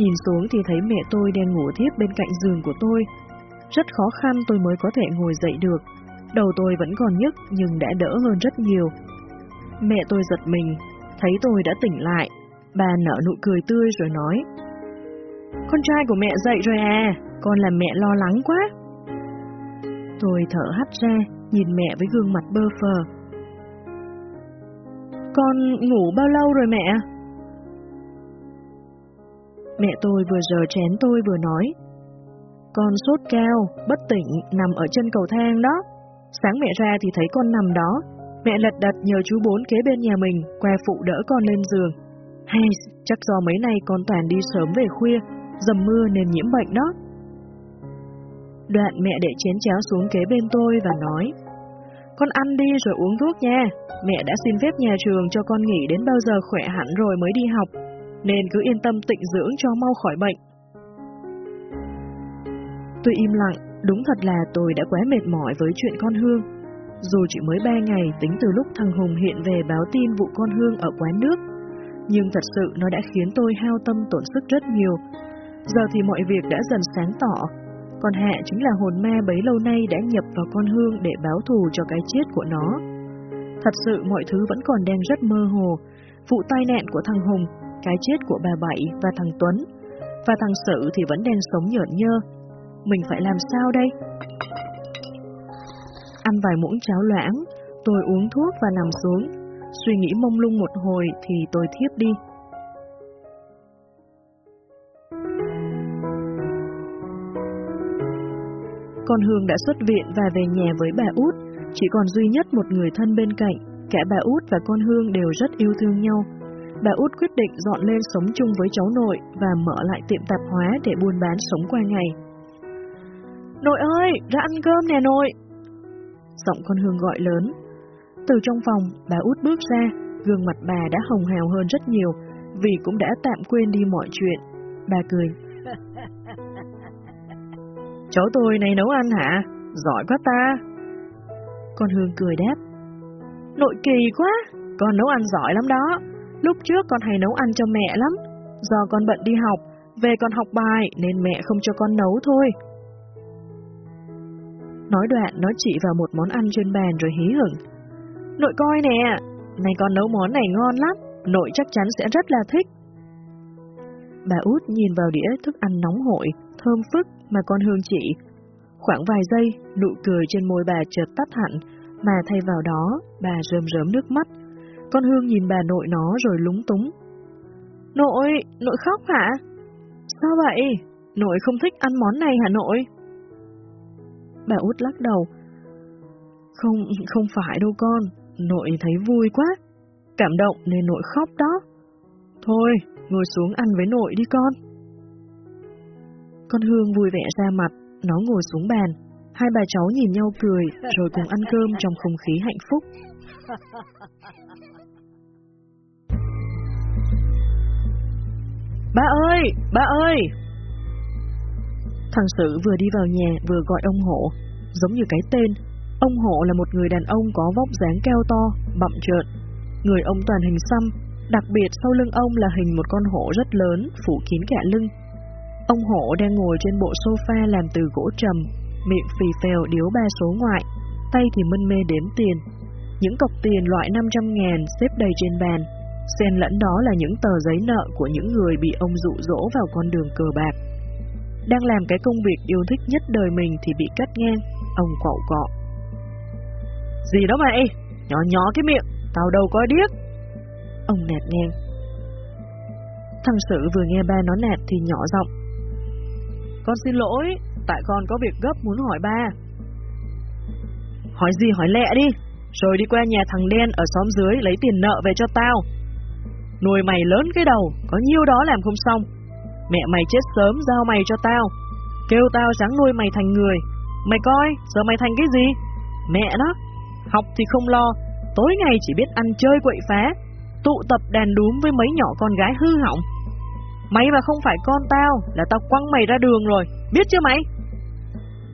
Nhìn xuống thì thấy mẹ tôi đang ngủ thiếp bên cạnh giường của tôi. Rất khó khăn tôi mới có thể ngồi dậy được. Đầu tôi vẫn còn nhức nhưng đã đỡ hơn rất nhiều. Mẹ tôi giật mình, thấy tôi đã tỉnh lại. Bà nở nụ cười tươi rồi nói. Con trai của mẹ dậy rồi à, con làm mẹ lo lắng quá. Tôi thở hắt ra, nhìn mẹ với gương mặt bơ phờ. Con ngủ bao lâu rồi mẹ? Mẹ tôi vừa giờ chén tôi vừa nói. Con sốt cao, bất tỉnh, nằm ở chân cầu thang đó. Sáng mẹ ra thì thấy con nằm đó. Mẹ lật đật nhờ chú bốn kế bên nhà mình, qua phụ đỡ con lên giường. Hay, chắc do mấy nay con toàn đi sớm về khuya, dầm mưa nên nhiễm bệnh đó. Đoạn mẹ để chén cháo xuống kế bên tôi và nói, con ăn đi rồi uống thuốc nha, mẹ đã xin phép nhà trường cho con nghỉ đến bao giờ khỏe hẳn rồi mới đi học, nên cứ yên tâm tịnh dưỡng cho mau khỏi bệnh. Tôi im lặng, đúng thật là tôi đã quá mệt mỏi với chuyện con Hương. Dù chỉ mới ba ngày tính từ lúc thằng Hùng hiện về báo tin vụ con Hương ở quán nước, nhưng thật sự nó đã khiến tôi hao tâm tổn sức rất nhiều. Giờ thì mọi việc đã dần sáng tỏ, còn Hạ chính là hồn ma bấy lâu nay đã nhập vào con Hương để báo thù cho cái chết của nó. Thật sự mọi thứ vẫn còn đang rất mơ hồ. Vụ tai nạn của thằng Hùng, cái chết của bà Bảy và thằng Tuấn, và thằng Sự thì vẫn đang sống nhợn nhơ. Mình phải làm sao đây? Ăn vài muỗng cháo loãng, tôi uống thuốc và nằm xuống. Suy nghĩ mông lung một hồi thì tôi thiếp đi. Con Hương đã xuất viện và về nhà với bà út, chỉ còn duy nhất một người thân bên cạnh, cả bà út và con Hương đều rất yêu thương nhau. Bà út quyết định dọn lên sống chung với cháu nội và mở lại tiệm tạp hóa để buôn bán sống qua ngày. Nội ơi, ra ăn cơm nè nội! Giọng con Hương gọi lớn. Từ trong phòng, bà út bước ra, gương mặt bà đã hồng hào hơn rất nhiều, vì cũng đã tạm quên đi mọi chuyện. Bà cười. (laughs) Cháu tôi này nấu ăn hả? Giỏi quá ta! Con Hương cười đáp. Nội kỳ quá, con nấu ăn giỏi lắm đó. Lúc trước con hay nấu ăn cho mẹ lắm. Do con bận đi học, về con học bài nên mẹ không cho con nấu thôi. Nói đoạn nó chỉ vào một món ăn trên bàn rồi hí hửng. Nội coi nè, này con nấu món này ngon lắm, nội chắc chắn sẽ rất là thích. Bà út nhìn vào đĩa thức ăn nóng hổi, thơm phức mà con Hương chị, Khoảng vài giây, nụ cười trên môi bà chợt tắt hẳn, mà thay vào đó, bà rơm rớm nước mắt. Con Hương nhìn bà nội nó rồi lúng túng. Nội, nội khóc hả? Sao vậy? Nội không thích ăn món này hả nội? Bà út lắc đầu. Không, không phải đâu con, nội thấy vui quá. Cảm động nên nội khóc đó. Thôi, ngồi xuống ăn với nội đi con. Con Hương vui vẻ ra mặt, nó ngồi xuống bàn. Hai bà cháu nhìn nhau cười, rồi cùng ăn cơm trong không khí hạnh phúc. (laughs) Ba ơi! Ba ơi! Thằng Sự vừa đi vào nhà vừa gọi ông Hộ, giống như cái tên. Ông Hộ là một người đàn ông có vóc dáng cao to, bậm trợn. Người ông toàn hình xăm, đặc biệt sau lưng ông là hình một con hổ rất lớn, phủ kín cả lưng. Ông hộ đang ngồi trên bộ sofa làm từ gỗ trầm, miệng phì phèo điếu ba số ngoại, tay thì mân mê đếm tiền. Những cọc tiền loại 500 ngàn xếp đầy trên bàn, xen lẫn đó là những tờ giấy nợ của những người bị ông dụ dỗ vào con đường cờ bạc. Đang làm cái công việc yêu thích nhất đời mình thì bị cắt ngang, ông quậu cọ. Gì đó mày? Nhỏ nhỏ cái miệng, tao đâu có điếc. Ông nạt ngang. Thằng Sử vừa nghe ba nó nạt thì nhỏ giọng. Con xin lỗi, tại con có việc gấp muốn hỏi ba. Hỏi gì hỏi lẹ đi, rồi đi qua nhà thằng Đen ở xóm dưới lấy tiền nợ về cho tao. Nuôi mày lớn cái đầu, có nhiêu đó làm không xong. Mẹ mày chết sớm, giao mày cho tao. Kêu tao sáng nuôi mày thành người. Mày coi, giờ mày thành cái gì? Mẹ nó, học thì không lo, tối ngày chỉ biết ăn chơi quậy phá, tụ tập đàn đúm với mấy nhỏ con gái hư hỏng. Mày mà không phải con tao, là tao quăng mày ra đường rồi, biết chưa mày?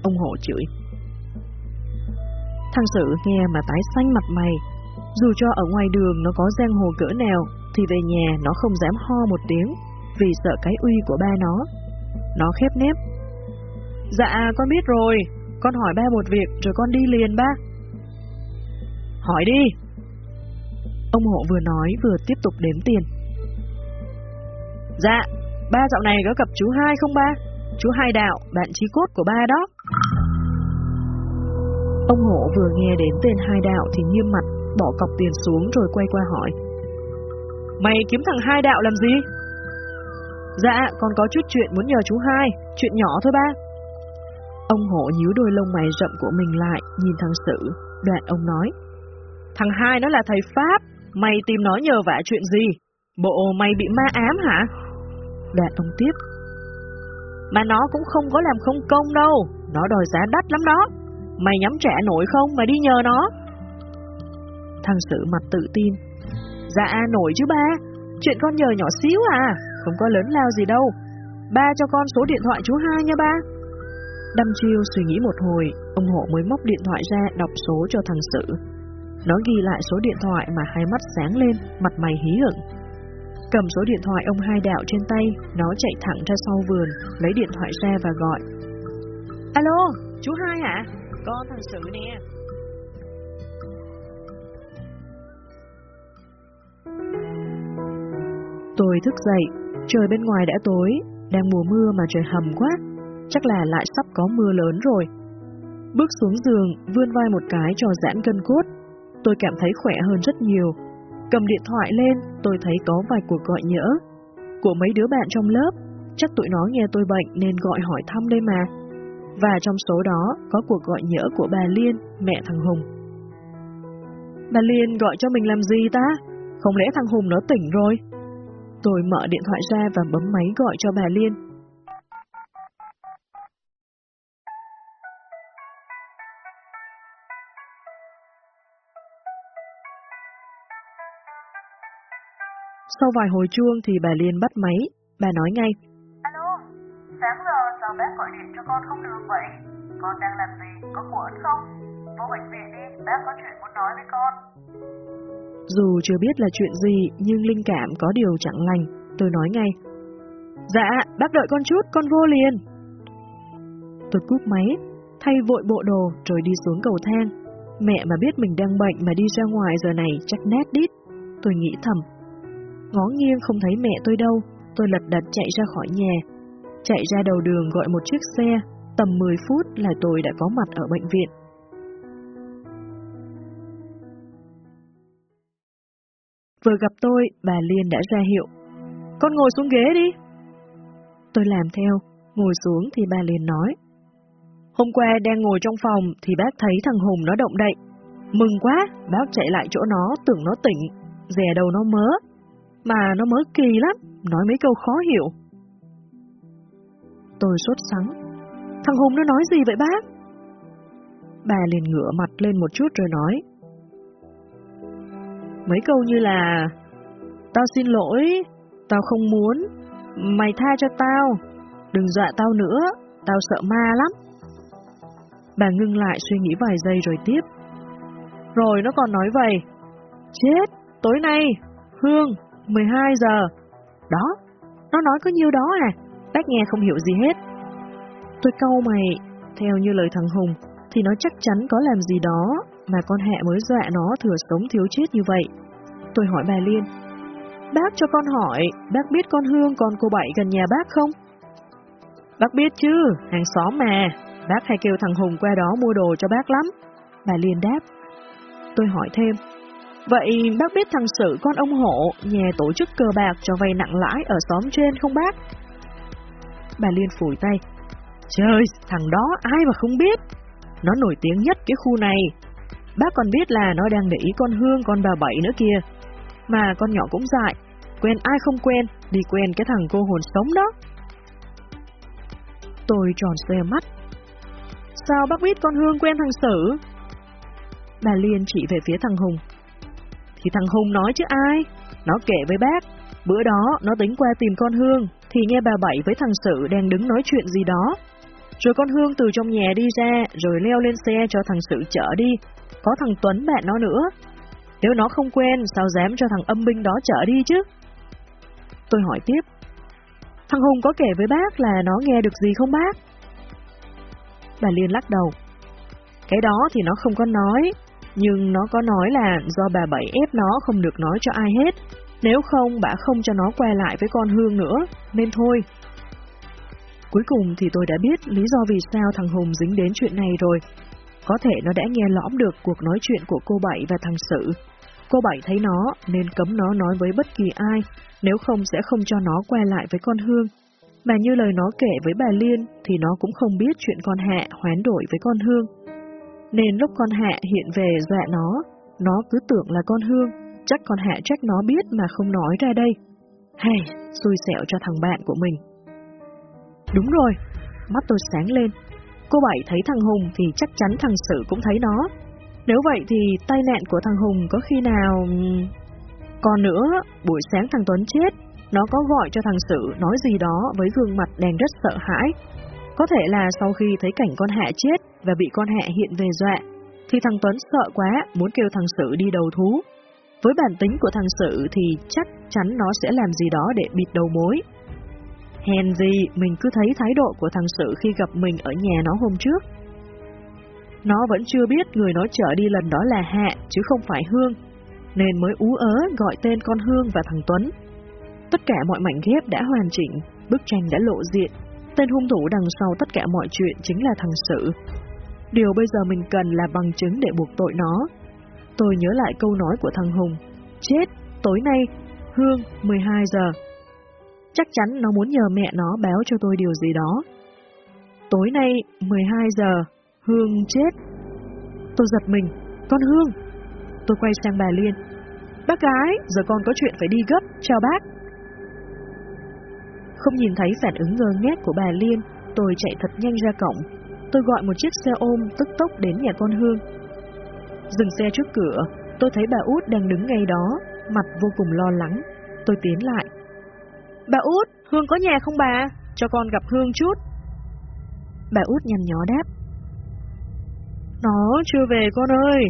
Ông hộ chửi. Thằng sự nghe mà tái xanh mặt mày, dù cho ở ngoài đường nó có giang hồ cỡ nào, thì về nhà nó không dám ho một tiếng, vì sợ cái uy của ba nó. Nó khép nép. Dạ, con biết rồi, con hỏi ba một việc rồi con đi liền ba. Hỏi đi. Ông hộ vừa nói vừa tiếp tục đếm tiền. Dạ, ba dạo này có gặp chú hai không ba? Chú hai đạo, bạn trí cốt của ba đó. Ông hộ vừa nghe đến tên hai đạo thì nghiêm mặt, bỏ cọc tiền xuống rồi quay qua hỏi. Mày kiếm thằng hai đạo làm gì? Dạ, con có chút chuyện muốn nhờ chú hai, chuyện nhỏ thôi ba. Ông hổ nhíu đôi lông mày rậm của mình lại, nhìn thằng Sử, đoạn ông nói. Thằng hai nó là thầy Pháp, mày tìm nó nhờ vả chuyện gì? Bộ mày bị ma ám hả? Đoạn ông tiếp. Mà nó cũng không có làm không công đâu, nó đòi giá đắt lắm đó. Mày nhắm trẻ nổi không mà đi nhờ nó? Thằng Sử mặt tự tin. Dạ nổi chứ ba, chuyện con nhờ nhỏ xíu à, không có lớn lao gì đâu. Ba cho con số điện thoại chú hai nha ba. Đâm chiêu suy nghĩ một hồi, ông hộ mới móc điện thoại ra đọc số cho thằng Sử. Nó ghi lại số điện thoại mà hai mắt sáng lên, mặt mày hí hửng. Cầm số điện thoại ông hai đạo trên tay, nó chạy thẳng ra sau vườn, lấy điện thoại ra và gọi. Alo, chú hai hả? Con thằng Sử nè. Tôi thức dậy, trời bên ngoài đã tối, đang mùa mưa mà trời hầm quá, chắc là lại sắp có mưa lớn rồi. Bước xuống giường, vươn vai một cái cho giãn cân cốt, tôi cảm thấy khỏe hơn rất nhiều. Cầm điện thoại lên, tôi thấy có vài cuộc gọi nhỡ. Của mấy đứa bạn trong lớp, chắc tụi nó nghe tôi bệnh nên gọi hỏi thăm đây mà. Và trong số đó có cuộc gọi nhỡ của bà Liên, mẹ thằng Hùng. Bà Liên gọi cho mình làm gì ta? Không lẽ thằng Hùng nó tỉnh rồi? Tôi mở điện thoại ra và bấm máy gọi cho bà Liên. Sau vài hồi chuông thì bà Liên bắt máy, bà nói ngay. Alo, sáng giờ sao bác gọi điện cho con không được vậy? Con đang làm gì, có muộn không? Vô bệnh viện đi, bác có chuyện muốn nói với con. Dù chưa biết là chuyện gì, nhưng linh cảm có điều chẳng lành, tôi nói ngay. Dạ, bác đợi con chút, con vô liền. Tôi cúp máy, thay vội bộ đồ rồi đi xuống cầu thang. Mẹ mà biết mình đang bệnh mà đi ra ngoài giờ này chắc nét đít. Tôi nghĩ thầm. Ngó nghiêng không thấy mẹ tôi đâu, tôi lật đật chạy ra khỏi nhà. Chạy ra đầu đường gọi một chiếc xe, tầm 10 phút là tôi đã có mặt ở bệnh viện. Vừa gặp tôi, bà Liên đã ra hiệu. Con ngồi xuống ghế đi. Tôi làm theo, ngồi xuống thì bà Liên nói. Hôm qua đang ngồi trong phòng thì bác thấy thằng Hùng nó động đậy. Mừng quá, bác chạy lại chỗ nó tưởng nó tỉnh, dè đầu nó mớ. Mà nó mớ kỳ lắm, nói mấy câu khó hiểu. Tôi sốt sắng. Thằng Hùng nó nói gì vậy bác? Bà liền ngửa mặt lên một chút rồi nói. Mấy câu như là Tao xin lỗi, tao không muốn, mày tha cho tao, đừng dọa tao nữa, tao sợ ma lắm. Bà ngưng lại suy nghĩ vài giây rồi tiếp. Rồi nó còn nói vậy, chết, tối nay, Hương, 12 giờ. Đó, nó nói có nhiêu đó à, bác nghe không hiểu gì hết. Tôi câu mày, theo như lời thằng Hùng, thì nó chắc chắn có làm gì đó mà con hẹ mới dọa nó thừa sống thiếu chết như vậy. Tôi hỏi bà Liên, bác cho con hỏi, bác biết con Hương còn cô Bảy gần nhà bác không? Bác biết chứ, hàng xóm mà, bác hay kêu thằng Hùng qua đó mua đồ cho bác lắm. Bà Liên đáp. Tôi hỏi thêm, vậy bác biết thằng Sự con ông Hộ nhà tổ chức cờ bạc cho vay nặng lãi ở xóm trên không bác? Bà Liên phủi tay. Trời, thằng đó ai mà không biết. Nó nổi tiếng nhất cái khu này. Bác còn biết là nó đang để ý con Hương con bà Bảy nữa kìa. Mà con nhỏ cũng dại. quen ai không quen, đi quen cái thằng cô hồn sống đó. Tôi tròn xe mắt. Sao bác biết con Hương quen thằng Sử? Bà Liên chỉ về phía thằng Hùng. Thì thằng Hùng nói chứ ai? Nó kể với bác, bữa đó nó tính qua tìm con Hương, thì nghe bà Bảy với thằng Sử đang đứng nói chuyện gì đó. Rồi con Hương từ trong nhà đi ra, rồi leo lên xe cho thằng Sự chở đi. Có thằng Tuấn bạn nó nữa. Nếu nó không quen, sao dám cho thằng âm binh đó chở đi chứ? Tôi hỏi tiếp. Thằng Hùng có kể với bác là nó nghe được gì không bác? Bà Liên lắc đầu. Cái đó thì nó không có nói, nhưng nó có nói là do bà Bảy ép nó không được nói cho ai hết. Nếu không, bà không cho nó quay lại với con Hương nữa, nên thôi. Cuối cùng thì tôi đã biết lý do vì sao thằng Hùng dính đến chuyện này rồi. Có thể nó đã nghe lõm được cuộc nói chuyện của cô Bảy và thằng Sự. Cô Bảy thấy nó nên cấm nó nói với bất kỳ ai, nếu không sẽ không cho nó quay lại với con Hương. Mà như lời nó kể với bà Liên thì nó cũng không biết chuyện con Hạ hoán đổi với con Hương. Nên lúc con Hạ hiện về dọa nó, nó cứ tưởng là con Hương, chắc con Hạ trách nó biết mà không nói ra đây. Hay, xui xẻo cho thằng bạn của mình. Đúng rồi, mắt tôi sáng lên. Cô Bảy thấy thằng Hùng thì chắc chắn thằng Sử cũng thấy nó. Nếu vậy thì tai nạn của thằng Hùng có khi nào... Còn nữa, buổi sáng thằng Tuấn chết, nó có gọi cho thằng Sử nói gì đó với gương mặt đèn rất sợ hãi. Có thể là sau khi thấy cảnh con Hạ chết và bị con Hạ hiện về dọa, thì thằng Tuấn sợ quá muốn kêu thằng Sử đi đầu thú. Với bản tính của thằng Sử thì chắc chắn nó sẽ làm gì đó để bịt đầu mối. Hèn gì mình cứ thấy thái độ của thằng Sử khi gặp mình ở nhà nó hôm trước. Nó vẫn chưa biết người nó chở đi lần đó là Hạ chứ không phải Hương, nên mới ú ớ gọi tên con Hương và thằng Tuấn. Tất cả mọi mảnh ghép đã hoàn chỉnh, bức tranh đã lộ diện, tên hung thủ đằng sau tất cả mọi chuyện chính là thằng Sử. Điều bây giờ mình cần là bằng chứng để buộc tội nó. Tôi nhớ lại câu nói của thằng Hùng, chết, tối nay, Hương, 12 giờ. Chắc chắn nó muốn nhờ mẹ nó báo cho tôi điều gì đó. Tối nay, 12 giờ, Hương chết. Tôi giật mình, con Hương. Tôi quay sang bà Liên. Bác gái, giờ con có chuyện phải đi gấp, chào bác. Không nhìn thấy phản ứng ngơ ngác của bà Liên, tôi chạy thật nhanh ra cổng. Tôi gọi một chiếc xe ôm tức tốc đến nhà con Hương. Dừng xe trước cửa, tôi thấy bà út đang đứng ngay đó, mặt vô cùng lo lắng. Tôi tiến lại. Bà út, Hương có nhà không bà? Cho con gặp Hương chút. Bà út nhăn nhó đáp. Nó chưa về con ơi.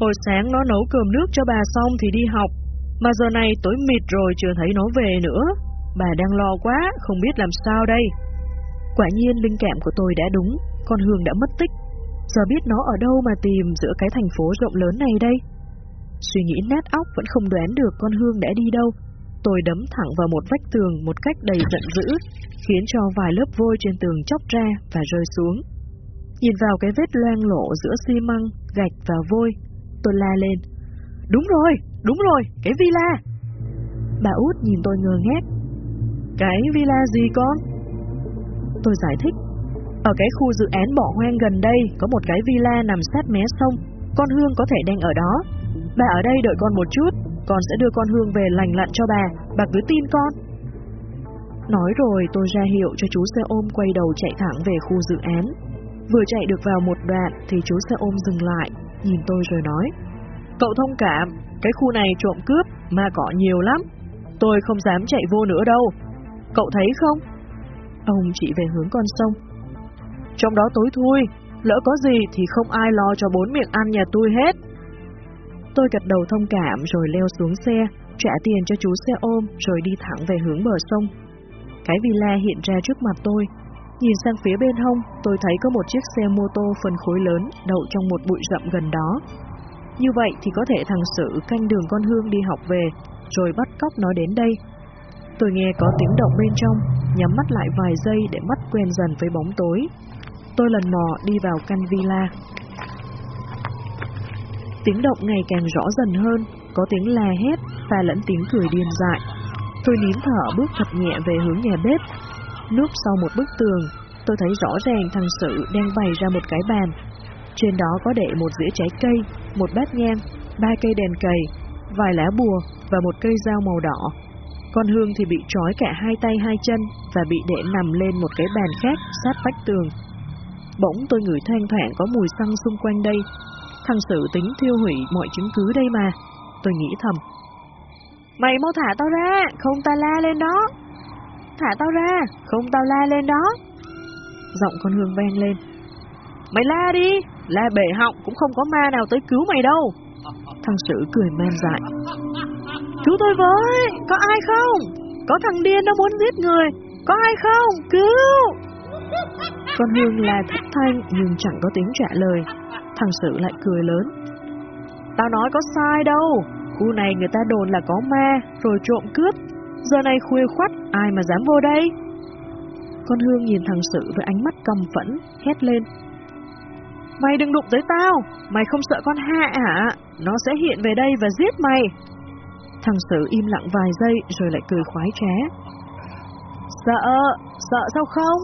Hồi sáng nó nấu cơm nước cho bà xong thì đi học, mà giờ này tối mịt rồi chưa thấy nó về nữa. Bà đang lo quá, không biết làm sao đây. Quả nhiên linh cảm của tôi đã đúng, con Hương đã mất tích. Giờ biết nó ở đâu mà tìm giữa cái thành phố rộng lớn này đây. Suy nghĩ nát óc vẫn không đoán được con Hương đã đi đâu. Tôi đấm thẳng vào một vách tường một cách đầy giận dữ, khiến cho vài lớp vôi trên tường chóc ra và rơi xuống. Nhìn vào cái vết loang lộ giữa xi măng, gạch và vôi, tôi la lên. Đúng rồi, đúng rồi, cái villa. Bà út nhìn tôi ngơ ngác. Cái villa gì con? Tôi giải thích. Ở cái khu dự án bỏ hoang gần đây có một cái villa nằm sát mé sông, con Hương có thể đang ở đó. Bà ở đây đợi con một chút, con sẽ đưa con Hương về lành lặn cho bà, bà cứ tin con. Nói rồi tôi ra hiệu cho chú xe ôm quay đầu chạy thẳng về khu dự án. Vừa chạy được vào một đoạn thì chú xe ôm dừng lại, nhìn tôi rồi nói. Cậu thông cảm, cái khu này trộm cướp mà cỏ nhiều lắm. Tôi không dám chạy vô nữa đâu. Cậu thấy không? Ông chỉ về hướng con sông. Trong đó tối thui, lỡ có gì thì không ai lo cho bốn miệng ăn nhà tôi hết. Tôi gật đầu thông cảm rồi leo xuống xe, trả tiền cho chú xe ôm rồi đi thẳng về hướng bờ sông. Cái villa hiện ra trước mặt tôi. Nhìn sang phía bên hông, tôi thấy có một chiếc xe mô tô phân khối lớn đậu trong một bụi rậm gần đó. Như vậy thì có thể thằng Sử canh đường con Hương đi học về, rồi bắt cóc nó đến đây. Tôi nghe có tiếng động bên trong, nhắm mắt lại vài giây để mắt quen dần với bóng tối. Tôi lần mò đi vào căn villa. Tiếng động ngày càng rõ dần hơn, có tiếng la hét và lẫn tiếng cười điên dại. Tôi nín thở bước thật nhẹ về hướng nhà bếp. Núp sau một bức tường, tôi thấy rõ ràng thằng Sự đang bày ra một cái bàn. Trên đó có để một dĩa trái cây, một bát nhang, ba cây đèn cầy, vài lá bùa và một cây dao màu đỏ. Con Hương thì bị trói cả hai tay hai chân và bị để nằm lên một cái bàn khác sát vách tường. Bỗng tôi ngửi thoang thoảng có mùi xăng xung quanh đây. Thằng Sử tính thiêu hủy mọi chứng cứ đây mà. Tôi nghĩ thầm. Mày mau thả tao ra, không ta la lên đó. Thả tao ra, không tao la lên đó. Giọng con Hương vang lên. Mày la đi, la bể họng cũng không có ma nào tới cứu mày đâu. Thằng Sử cười man dại. Cứu tôi với, có ai không? Có thằng điên nó muốn giết người, có ai không? Cứu! Con Hương là thất thanh nhưng chẳng có tiếng trả lời. Thằng sự lại cười lớn. Tao nói có sai đâu, khu này người ta đồn là có ma, rồi trộm cướp. Giờ này khuya khoắt, ai mà dám vô đây? Con Hương nhìn thằng sự với ánh mắt căm phẫn, hét lên. Mày đừng đụng tới tao, mày không sợ con hạ hả? Nó sẽ hiện về đây và giết mày. Thằng sự im lặng vài giây rồi lại cười khoái trá. Sợ, sợ sao không?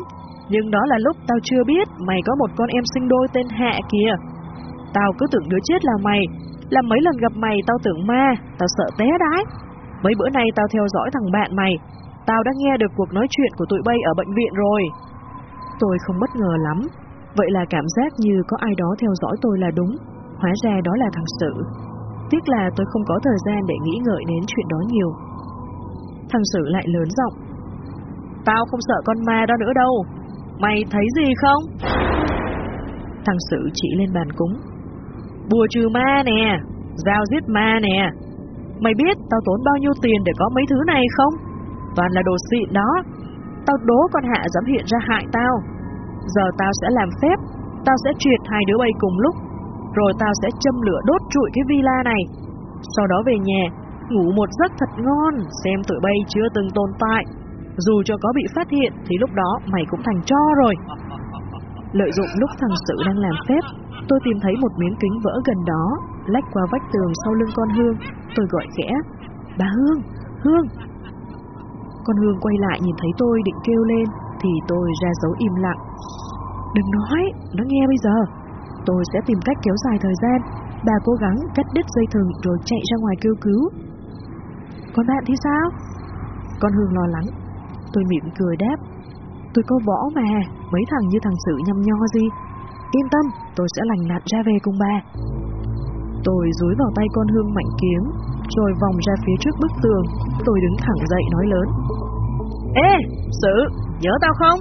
Nhưng đó là lúc tao chưa biết mày có một con em sinh đôi tên Hạ kìa. Tao cứ tưởng đứa chết là mày, làm mấy lần gặp mày tao tưởng ma, tao sợ té đái. Mấy bữa nay tao theo dõi thằng bạn mày, tao đã nghe được cuộc nói chuyện của tụi bay ở bệnh viện rồi. Tôi không bất ngờ lắm, vậy là cảm giác như có ai đó theo dõi tôi là đúng, hóa ra đó là thằng Sự. Tiếc là tôi không có thời gian để nghĩ ngợi đến chuyện đó nhiều. Thằng Sử lại lớn giọng. Tao không sợ con ma đó nữa đâu. Mày thấy gì không? Thằng Sử chỉ lên bàn cúng. Bùa trừ ma nè, dao giết ma nè. Mày biết tao tốn bao nhiêu tiền để có mấy thứ này không? Toàn là đồ xịn đó. Tao đố con Hạ dám hiện ra hại tao. Giờ tao sẽ làm phép, tao sẽ triệt hai đứa bay cùng lúc rồi tao sẽ châm lửa đốt trụi cái villa này. Sau đó về nhà, ngủ một giấc thật ngon, xem tụi bay chưa từng tồn tại. Dù cho có bị phát hiện thì lúc đó mày cũng thành cho rồi. Lợi dụng lúc thằng Sự đang làm phép, tôi tìm thấy một miếng kính vỡ gần đó, lách qua vách tường sau lưng con Hương. Tôi gọi khẽ, bà Hương, Hương. Con Hương quay lại nhìn thấy tôi định kêu lên, thì tôi ra dấu im lặng. Đừng nói, nó nghe bây giờ. Tôi sẽ tìm cách kéo dài thời gian. Bà cố gắng cắt đứt dây thừng rồi chạy ra ngoài kêu cứu. Còn bạn thì sao? Con Hương lo lắng. Tôi mỉm cười đáp. Tôi có võ mà, mấy thằng như thằng Sự nhăm nho gì. Yên tâm, tôi sẽ lành lặn ra về cùng bà. Tôi dúi vào tay con Hương mạnh kiếm, rồi vòng ra phía trước bức tường. Tôi đứng thẳng dậy nói lớn. Ê, Sự, nhớ tao không?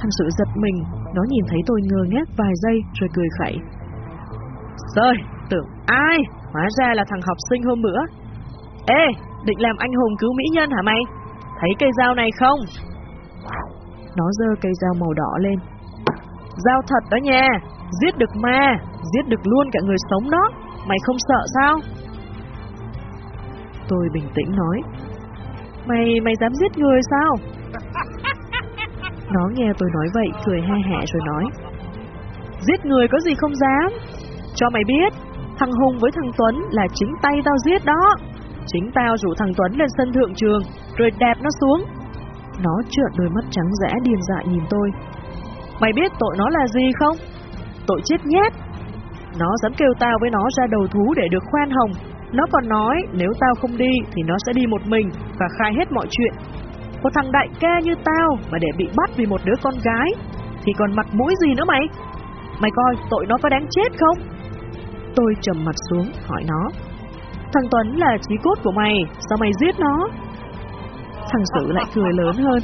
Thằng Sự giật mình, nó nhìn thấy tôi ngơ ngác vài giây rồi cười khẩy. Rồi, tưởng ai? Hóa ra là thằng học sinh hôm bữa. Ê, định làm anh hùng cứu mỹ nhân hả mày? Thấy cây dao này không? Nó giơ cây dao màu đỏ lên. Dao thật đó nha, giết được ma, giết được luôn cả người sống đó. Mày không sợ sao? Tôi bình tĩnh nói. Mày, mày dám giết người sao? Nó nghe tôi nói vậy, cười ha hả rồi nói. Giết người có gì không dám? Cho mày biết, thằng Hùng với thằng Tuấn là chính tay tao giết đó. Chính tao rủ thằng Tuấn lên sân thượng trường, rồi đạp nó xuống. Nó trợn đôi mắt trắng rẽ điên dại nhìn tôi. Mày biết tội nó là gì không? Tội chết nhét. Nó dám kêu tao với nó ra đầu thú để được khoan hồng. Nó còn nói nếu tao không đi thì nó sẽ đi một mình và khai hết mọi chuyện. Một thằng đại ca như tao mà để bị bắt vì một đứa con gái thì còn mặt mũi gì nữa mày? Mày coi tội nó có đáng chết không? Tôi trầm mặt xuống hỏi nó. Thằng Tuấn là chí cốt của mày, sao mày giết nó? Thằng Sử lại cười lớn hơn.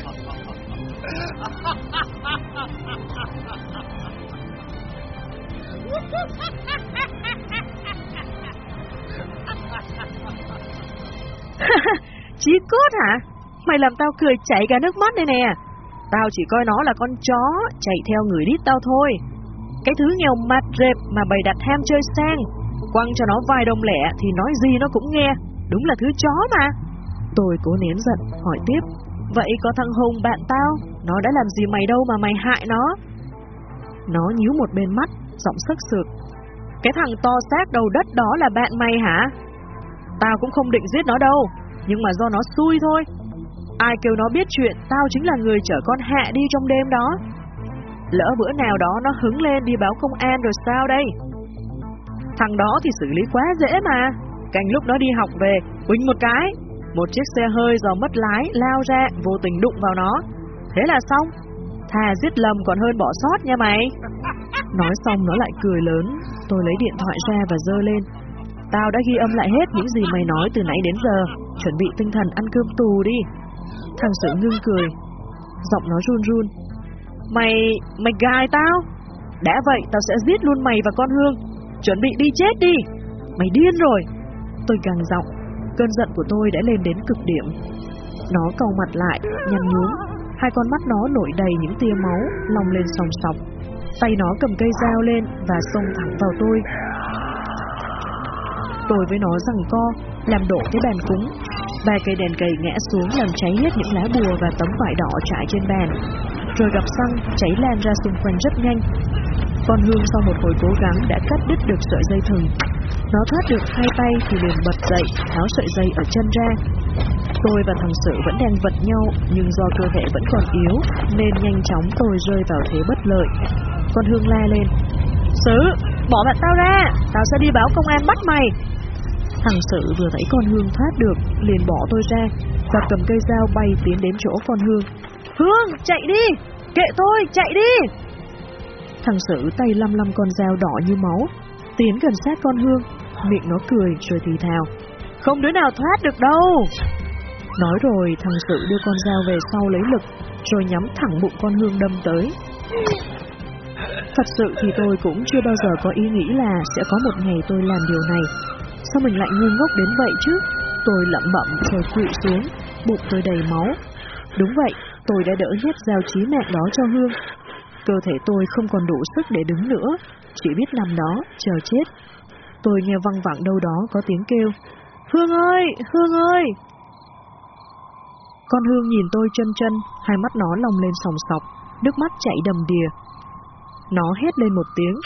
(laughs) (laughs) chí cốt hả? Mày làm tao cười chảy cả nước mắt đây nè. Tao chỉ coi nó là con chó chạy theo người đít tao thôi. Cái thứ nghèo mặt rệp mà bày đặt ham chơi sang, quăng cho nó vài đồng lẻ thì nói gì nó cũng nghe. Đúng là thứ chó mà. Tôi cố nén giận, hỏi tiếp. Vậy có thằng Hùng bạn tao, nó đã làm gì mày đâu mà mày hại nó? Nó nhíu một bên mắt, giọng sắc sược. Cái thằng to xác đầu đất đó là bạn mày hả? Tao cũng không định giết nó đâu, nhưng mà do nó xui thôi. Ai kêu nó biết chuyện tao chính là người chở con Hạ đi trong đêm đó. Lỡ bữa nào đó nó hứng lên đi báo công an rồi sao đây? Thằng đó thì xử lý quá dễ mà. Cành lúc nó đi học về, quýnh một cái, một chiếc xe hơi do mất lái lao ra vô tình đụng vào nó. Thế là xong. Thà giết lầm còn hơn bỏ sót nha mày. Nói xong nó lại cười lớn, tôi lấy điện thoại ra và dơ lên. Tao đã ghi âm lại hết những gì mày nói từ nãy đến giờ, chuẩn bị tinh thần ăn cơm tù đi. Thằng sự ngưng cười, giọng nó run run. Mày, mày gài tao? Đã vậy tao sẽ giết luôn mày và con Hương, chuẩn bị đi chết đi. Mày điên rồi. Tôi gằn giọng, cơn giận của tôi đã lên đến cực điểm. Nó cầu mặt lại, nhăn nhúm, hai con mắt nó nổi đầy những tia máu, lòng lên sòng sọc. Tay nó cầm cây dao lên và xông thẳng vào tôi. Tôi với nó rằng co, làm đổ cái bàn cúng. Ba cây đèn cầy ngã xuống làm cháy hết những lá bùa và tấm vải đỏ trải trên bàn. Rồi gặp xăng, cháy lan ra xung quanh rất nhanh. Con Hương sau một hồi cố gắng đã cắt đứt được sợi dây thừng. Nó thoát được hai tay thì liền bật dậy, tháo sợi dây ở chân ra. Tôi và thằng Sự vẫn đang vật nhau, nhưng do cơ thể vẫn còn yếu, nên nhanh chóng tôi rơi vào thế bất lợi. Con Hương la lên. Sự, bỏ bạn tao ra, tao sẽ đi báo công an bắt mày. Thằng Sự vừa thấy con Hương thoát được, liền bỏ tôi ra và cầm cây dao bay tiến đến chỗ con Hương. Hương, chạy đi! Kệ tôi, chạy đi! Thằng Sự tay lăm lăm con dao đỏ như máu, tiến gần sát con Hương, miệng nó cười rồi thì thào. Không đứa nào thoát được đâu! Nói rồi, thằng Sự đưa con dao về sau lấy lực, rồi nhắm thẳng bụng con Hương đâm tới. Thật sự thì tôi cũng chưa bao giờ có ý nghĩ là sẽ có một ngày tôi làm điều này. Sao mình lại ngu ngốc đến vậy chứ? Tôi lẩm bẩm rồi quỵ xuống, bụng tôi đầy máu. Đúng vậy, tôi đã đỡ nhét dao chí mạng đó cho Hương. Cơ thể tôi không còn đủ sức để đứng nữa, chỉ biết nằm đó, chờ chết. Tôi nghe văng vẳng đâu đó có tiếng kêu. Hương ơi, Hương ơi! Con Hương nhìn tôi chân chân, hai mắt nó lồng lên sòng sọc, nước mắt chảy đầm đìa. Nó hét lên một tiếng.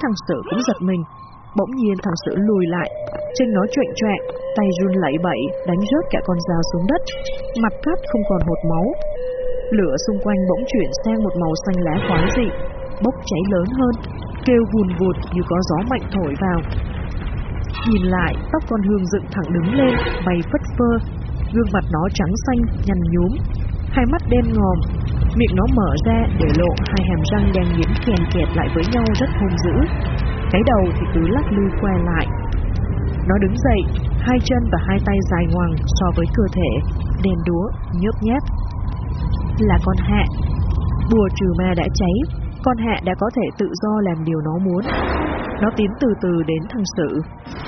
Thằng Sử cũng giật mình. Bỗng nhiên thằng Sử lùi lại, chân nó chuyện trọe, tay run lẩy bẩy, đánh rớt cả con dao xuống đất, mặt cắt không còn một máu. Lửa xung quanh bỗng chuyển sang một màu xanh lá khoáng dị, bốc cháy lớn hơn, kêu vùn vụt như có gió mạnh thổi vào. Nhìn lại, tóc con Hương dựng thẳng đứng lên, bay phất phơ, gương mặt nó trắng xanh, nhăn nhúm, hai mắt đen ngòm, miệng nó mở ra để lộ hai hàm răng đang nghiến kèn kẹt lại với nhau rất hung dữ. Cái đầu thì cứ lắc lư que lại. Nó đứng dậy, hai chân và hai tay dài ngoằng so với cơ thể, đèn đúa, nhớp nhép. Là con hạ. Bùa trừ ma đã cháy, con hạ đã có thể tự do làm điều nó muốn. Nó tiến từ từ đến thằng sự,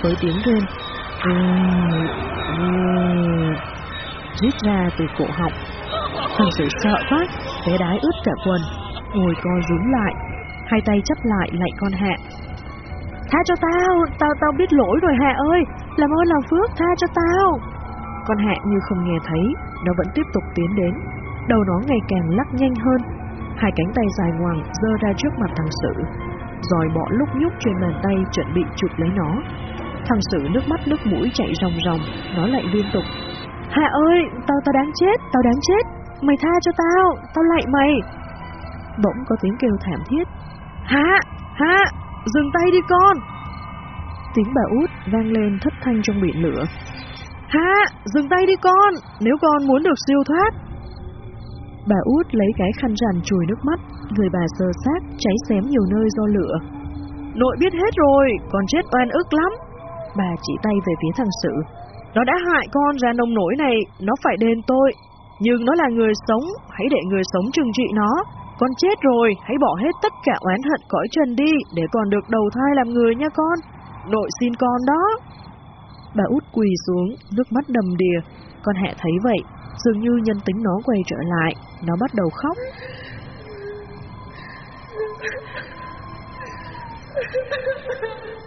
với tiếng rên. Rít ra từ cổ họng. Thằng sự sợ quá, té đái ướt cả quần, ngồi co rúm lại, hai tay chấp lại lại con hạ. Tha cho tao, tao tao biết lỗi rồi Hạ ơi, làm ơn làm phước tha cho tao. Con Hạ như không nghe thấy, nó vẫn tiếp tục tiến đến, đầu nó ngày càng lắc nhanh hơn, hai cánh tay dài ngoằng dơ ra trước mặt thằng Sự, rồi bỏ lúc nhúc trên bàn tay chuẩn bị chụp lấy nó. Thằng Sự nước mắt nước mũi chạy ròng ròng, nó lại liên tục. Hạ ơi, tao tao đáng chết, tao đáng chết, mày tha cho tao, tao lại mày. Bỗng có tiếng kêu thảm thiết. Hạ, Hạ, dừng tay đi con. Tiếng bà út vang lên thất thanh trong biển lửa. Hạ, dừng tay đi con, nếu con muốn được siêu thoát. Bà út lấy cái khăn rằn chùi nước mắt, người bà sơ sát cháy xém nhiều nơi do lửa. Nội biết hết rồi, con chết oan ức lắm. Bà chỉ tay về phía thằng Sự. Nó đã hại con ra nông nổi này, nó phải đền tôi. Nhưng nó là người sống, hãy để người sống trừng trị nó. Con chết rồi, hãy bỏ hết tất cả oán hận cõi trần đi, để còn được đầu thai làm người nha con. Nội xin con đó. Bà út quỳ xuống, nước mắt đầm đìa. Con hẹ thấy vậy, dường như nhân tính nó quay trở lại, nó bắt đầu khóc. (laughs)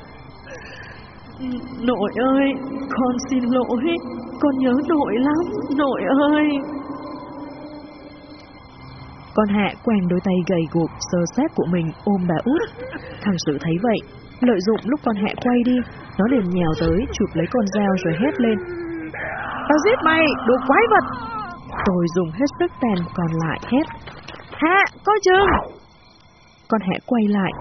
Nội ơi, con xin lỗi, con nhớ nội lắm, nội ơi. Con Hạ quàng đôi tay gầy guộc sơ sát của mình ôm bà út. Thằng Sự thấy vậy, lợi dụng lúc con Hạ quay đi, nó liền nhào tới chụp lấy con dao rồi hét lên. Tao giết mày, đồ quái vật! Tôi dùng hết sức tàn còn lại hét. Hạ, coi chừng! Con Hạ quay lại.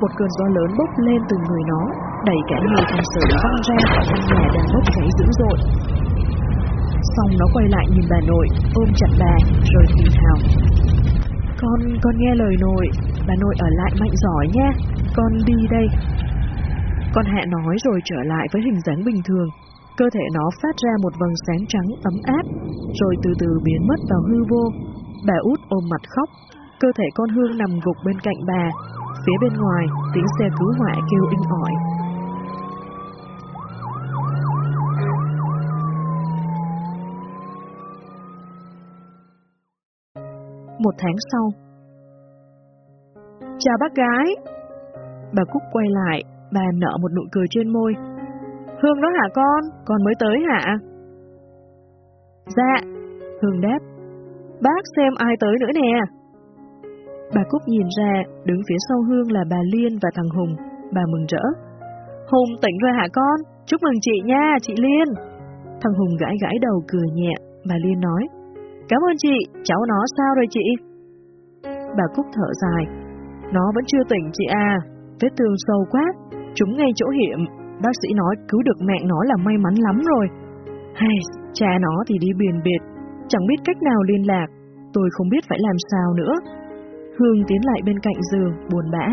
Một cơn gió lớn bốc lên từ người nó, đầy cả người thằng Sử văng ra khỏi căn nhà đang bốc cháy dữ dội. Xong nó quay lại nhìn bà nội, ôm chặt bà, rồi thì thào. Con, con nghe lời nội, bà nội ở lại mạnh giỏi nha, con đi đây. Con hạ nói rồi trở lại với hình dáng bình thường, cơ thể nó phát ra một vầng sáng trắng ấm áp, rồi từ từ biến mất vào hư vô. Bà út ôm mặt khóc, cơ thể con Hương nằm gục bên cạnh bà, phía bên ngoài tiếng xe cứu hỏa kêu inh ỏi. Một tháng sau. Chào bác gái. Bà Cúc quay lại Bà nở một nụ cười trên môi. Hương đó hả con? Con mới tới hả? Dạ. Hương đáp. Bác xem ai tới nữa nè. Bà Cúc nhìn ra Đứng phía sau Hương là bà Liên và thằng Hùng. Bà mừng rỡ. Hùng tỉnh rồi hả con? Chúc mừng chị nha, chị Liên. Thằng Hùng gãi gãi đầu cười nhẹ. Bà Liên nói. Cảm ơn chị, cháu nó sao rồi chị? Bà Cúc thở dài. Nó vẫn chưa tỉnh chị à, vết thương sâu quá, chúng ngay chỗ hiểm. Bác sĩ nói cứu được mẹ nó là may mắn lắm rồi. Hay, cha nó thì đi biển biệt, chẳng biết cách nào liên lạc, tôi không biết phải làm sao nữa. Hương tiến lại bên cạnh giường, buồn bã.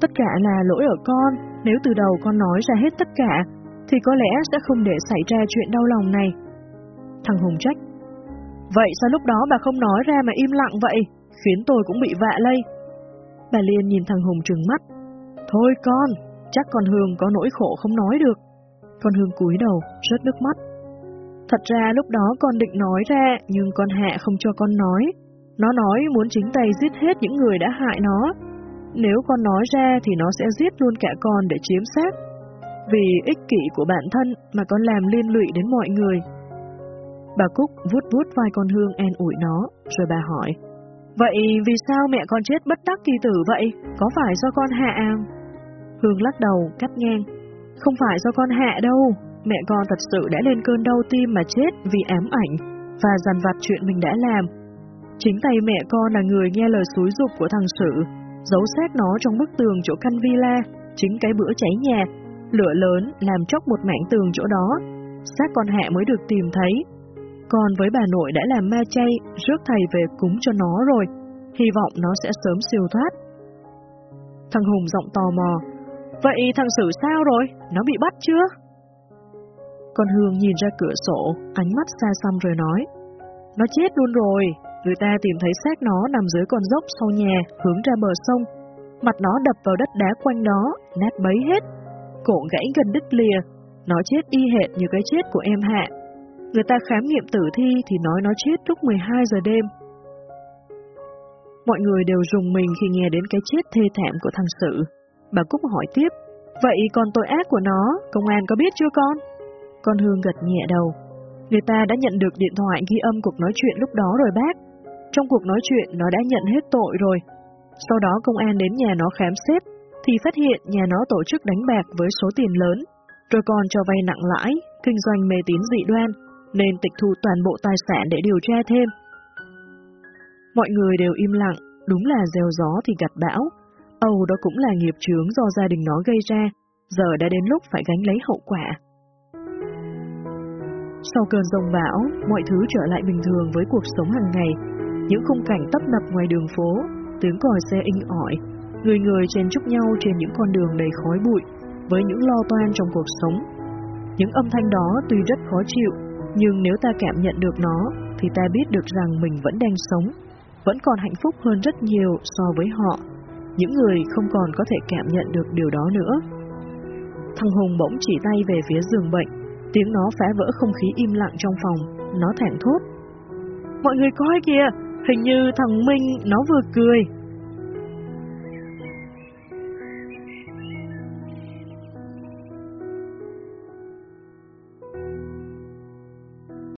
Tất cả là lỗi ở con, nếu từ đầu con nói ra hết tất cả, thì có lẽ sẽ không để xảy ra chuyện đau lòng này. Thằng Hùng trách, Vậy sao lúc đó bà không nói ra mà im lặng vậy, khiến tôi cũng bị vạ lây? Bà Liên nhìn thằng Hùng trừng mắt. Thôi con, chắc con Hương có nỗi khổ không nói được. Con Hương cúi đầu, rớt nước mắt. Thật ra lúc đó con định nói ra, nhưng con Hạ không cho con nói. Nó nói muốn chính tay giết hết những người đã hại nó. Nếu con nói ra thì nó sẽ giết luôn cả con để chiếm xác. Vì ích kỷ của bản thân mà con làm liên lụy đến mọi người, Bà Cúc vuốt vuốt vai con Hương an ủi nó, rồi bà hỏi. Vậy vì sao mẹ con chết bất đắc kỳ tử vậy? Có phải do con hạ? À? Hương lắc đầu, cắt ngang. Không phải do con hạ đâu, mẹ con thật sự đã lên cơn đau tim mà chết vì ám ảnh và dằn vặt chuyện mình đã làm. Chính tay mẹ con là người nghe lời xúi dục của thằng Sử, giấu xác nó trong bức tường chỗ căn villa, chính cái bữa cháy nhà, lửa lớn làm chóc một mảng tường chỗ đó, xác con hạ mới được tìm thấy, con với bà nội đã làm ma chay, rước thầy về cúng cho nó rồi, hy vọng nó sẽ sớm siêu thoát. Thằng Hùng giọng tò mò, vậy thằng Sử sao rồi, nó bị bắt chưa? Con Hương nhìn ra cửa sổ, ánh mắt xa xăm rồi nói, nó chết luôn rồi, người ta tìm thấy xác nó nằm dưới con dốc sau nhà, hướng ra bờ sông, mặt nó đập vào đất đá quanh đó, nát bấy hết, cổ gãy gần đứt lìa, nó chết y hệt như cái chết của em Hạ. Người ta khám nghiệm tử thi thì nói nó chết lúc 12 giờ đêm. Mọi người đều rùng mình khi nghe đến cái chết thê thảm của thằng Sự. Bà Cúc hỏi tiếp, vậy còn tội ác của nó, công an có biết chưa con? Con Hương gật nhẹ đầu. Người ta đã nhận được điện thoại ghi âm cuộc nói chuyện lúc đó rồi bác. Trong cuộc nói chuyện nó đã nhận hết tội rồi. Sau đó công an đến nhà nó khám xét, thì phát hiện nhà nó tổ chức đánh bạc với số tiền lớn, rồi còn cho vay nặng lãi, kinh doanh mê tín dị đoan, nên tịch thu toàn bộ tài sản để điều tra thêm. Mọi người đều im lặng, đúng là gieo gió thì gặt bão. Âu đó cũng là nghiệp chướng do gia đình nó gây ra, giờ đã đến lúc phải gánh lấy hậu quả. Sau cơn rông bão, mọi thứ trở lại bình thường với cuộc sống hàng ngày. Những khung cảnh tấp nập ngoài đường phố, tiếng còi xe inh ỏi, người người chen chúc nhau trên những con đường đầy khói bụi, với những lo toan trong cuộc sống. Những âm thanh đó tuy rất khó chịu, nhưng nếu ta cảm nhận được nó, thì ta biết được rằng mình vẫn đang sống, vẫn còn hạnh phúc hơn rất nhiều so với họ, những người không còn có thể cảm nhận được điều đó nữa. Thằng Hùng bỗng chỉ tay về phía giường bệnh, tiếng nó phá vỡ không khí im lặng trong phòng, nó thẳng thốt. Mọi người coi kìa, hình như thằng Minh nó vừa cười,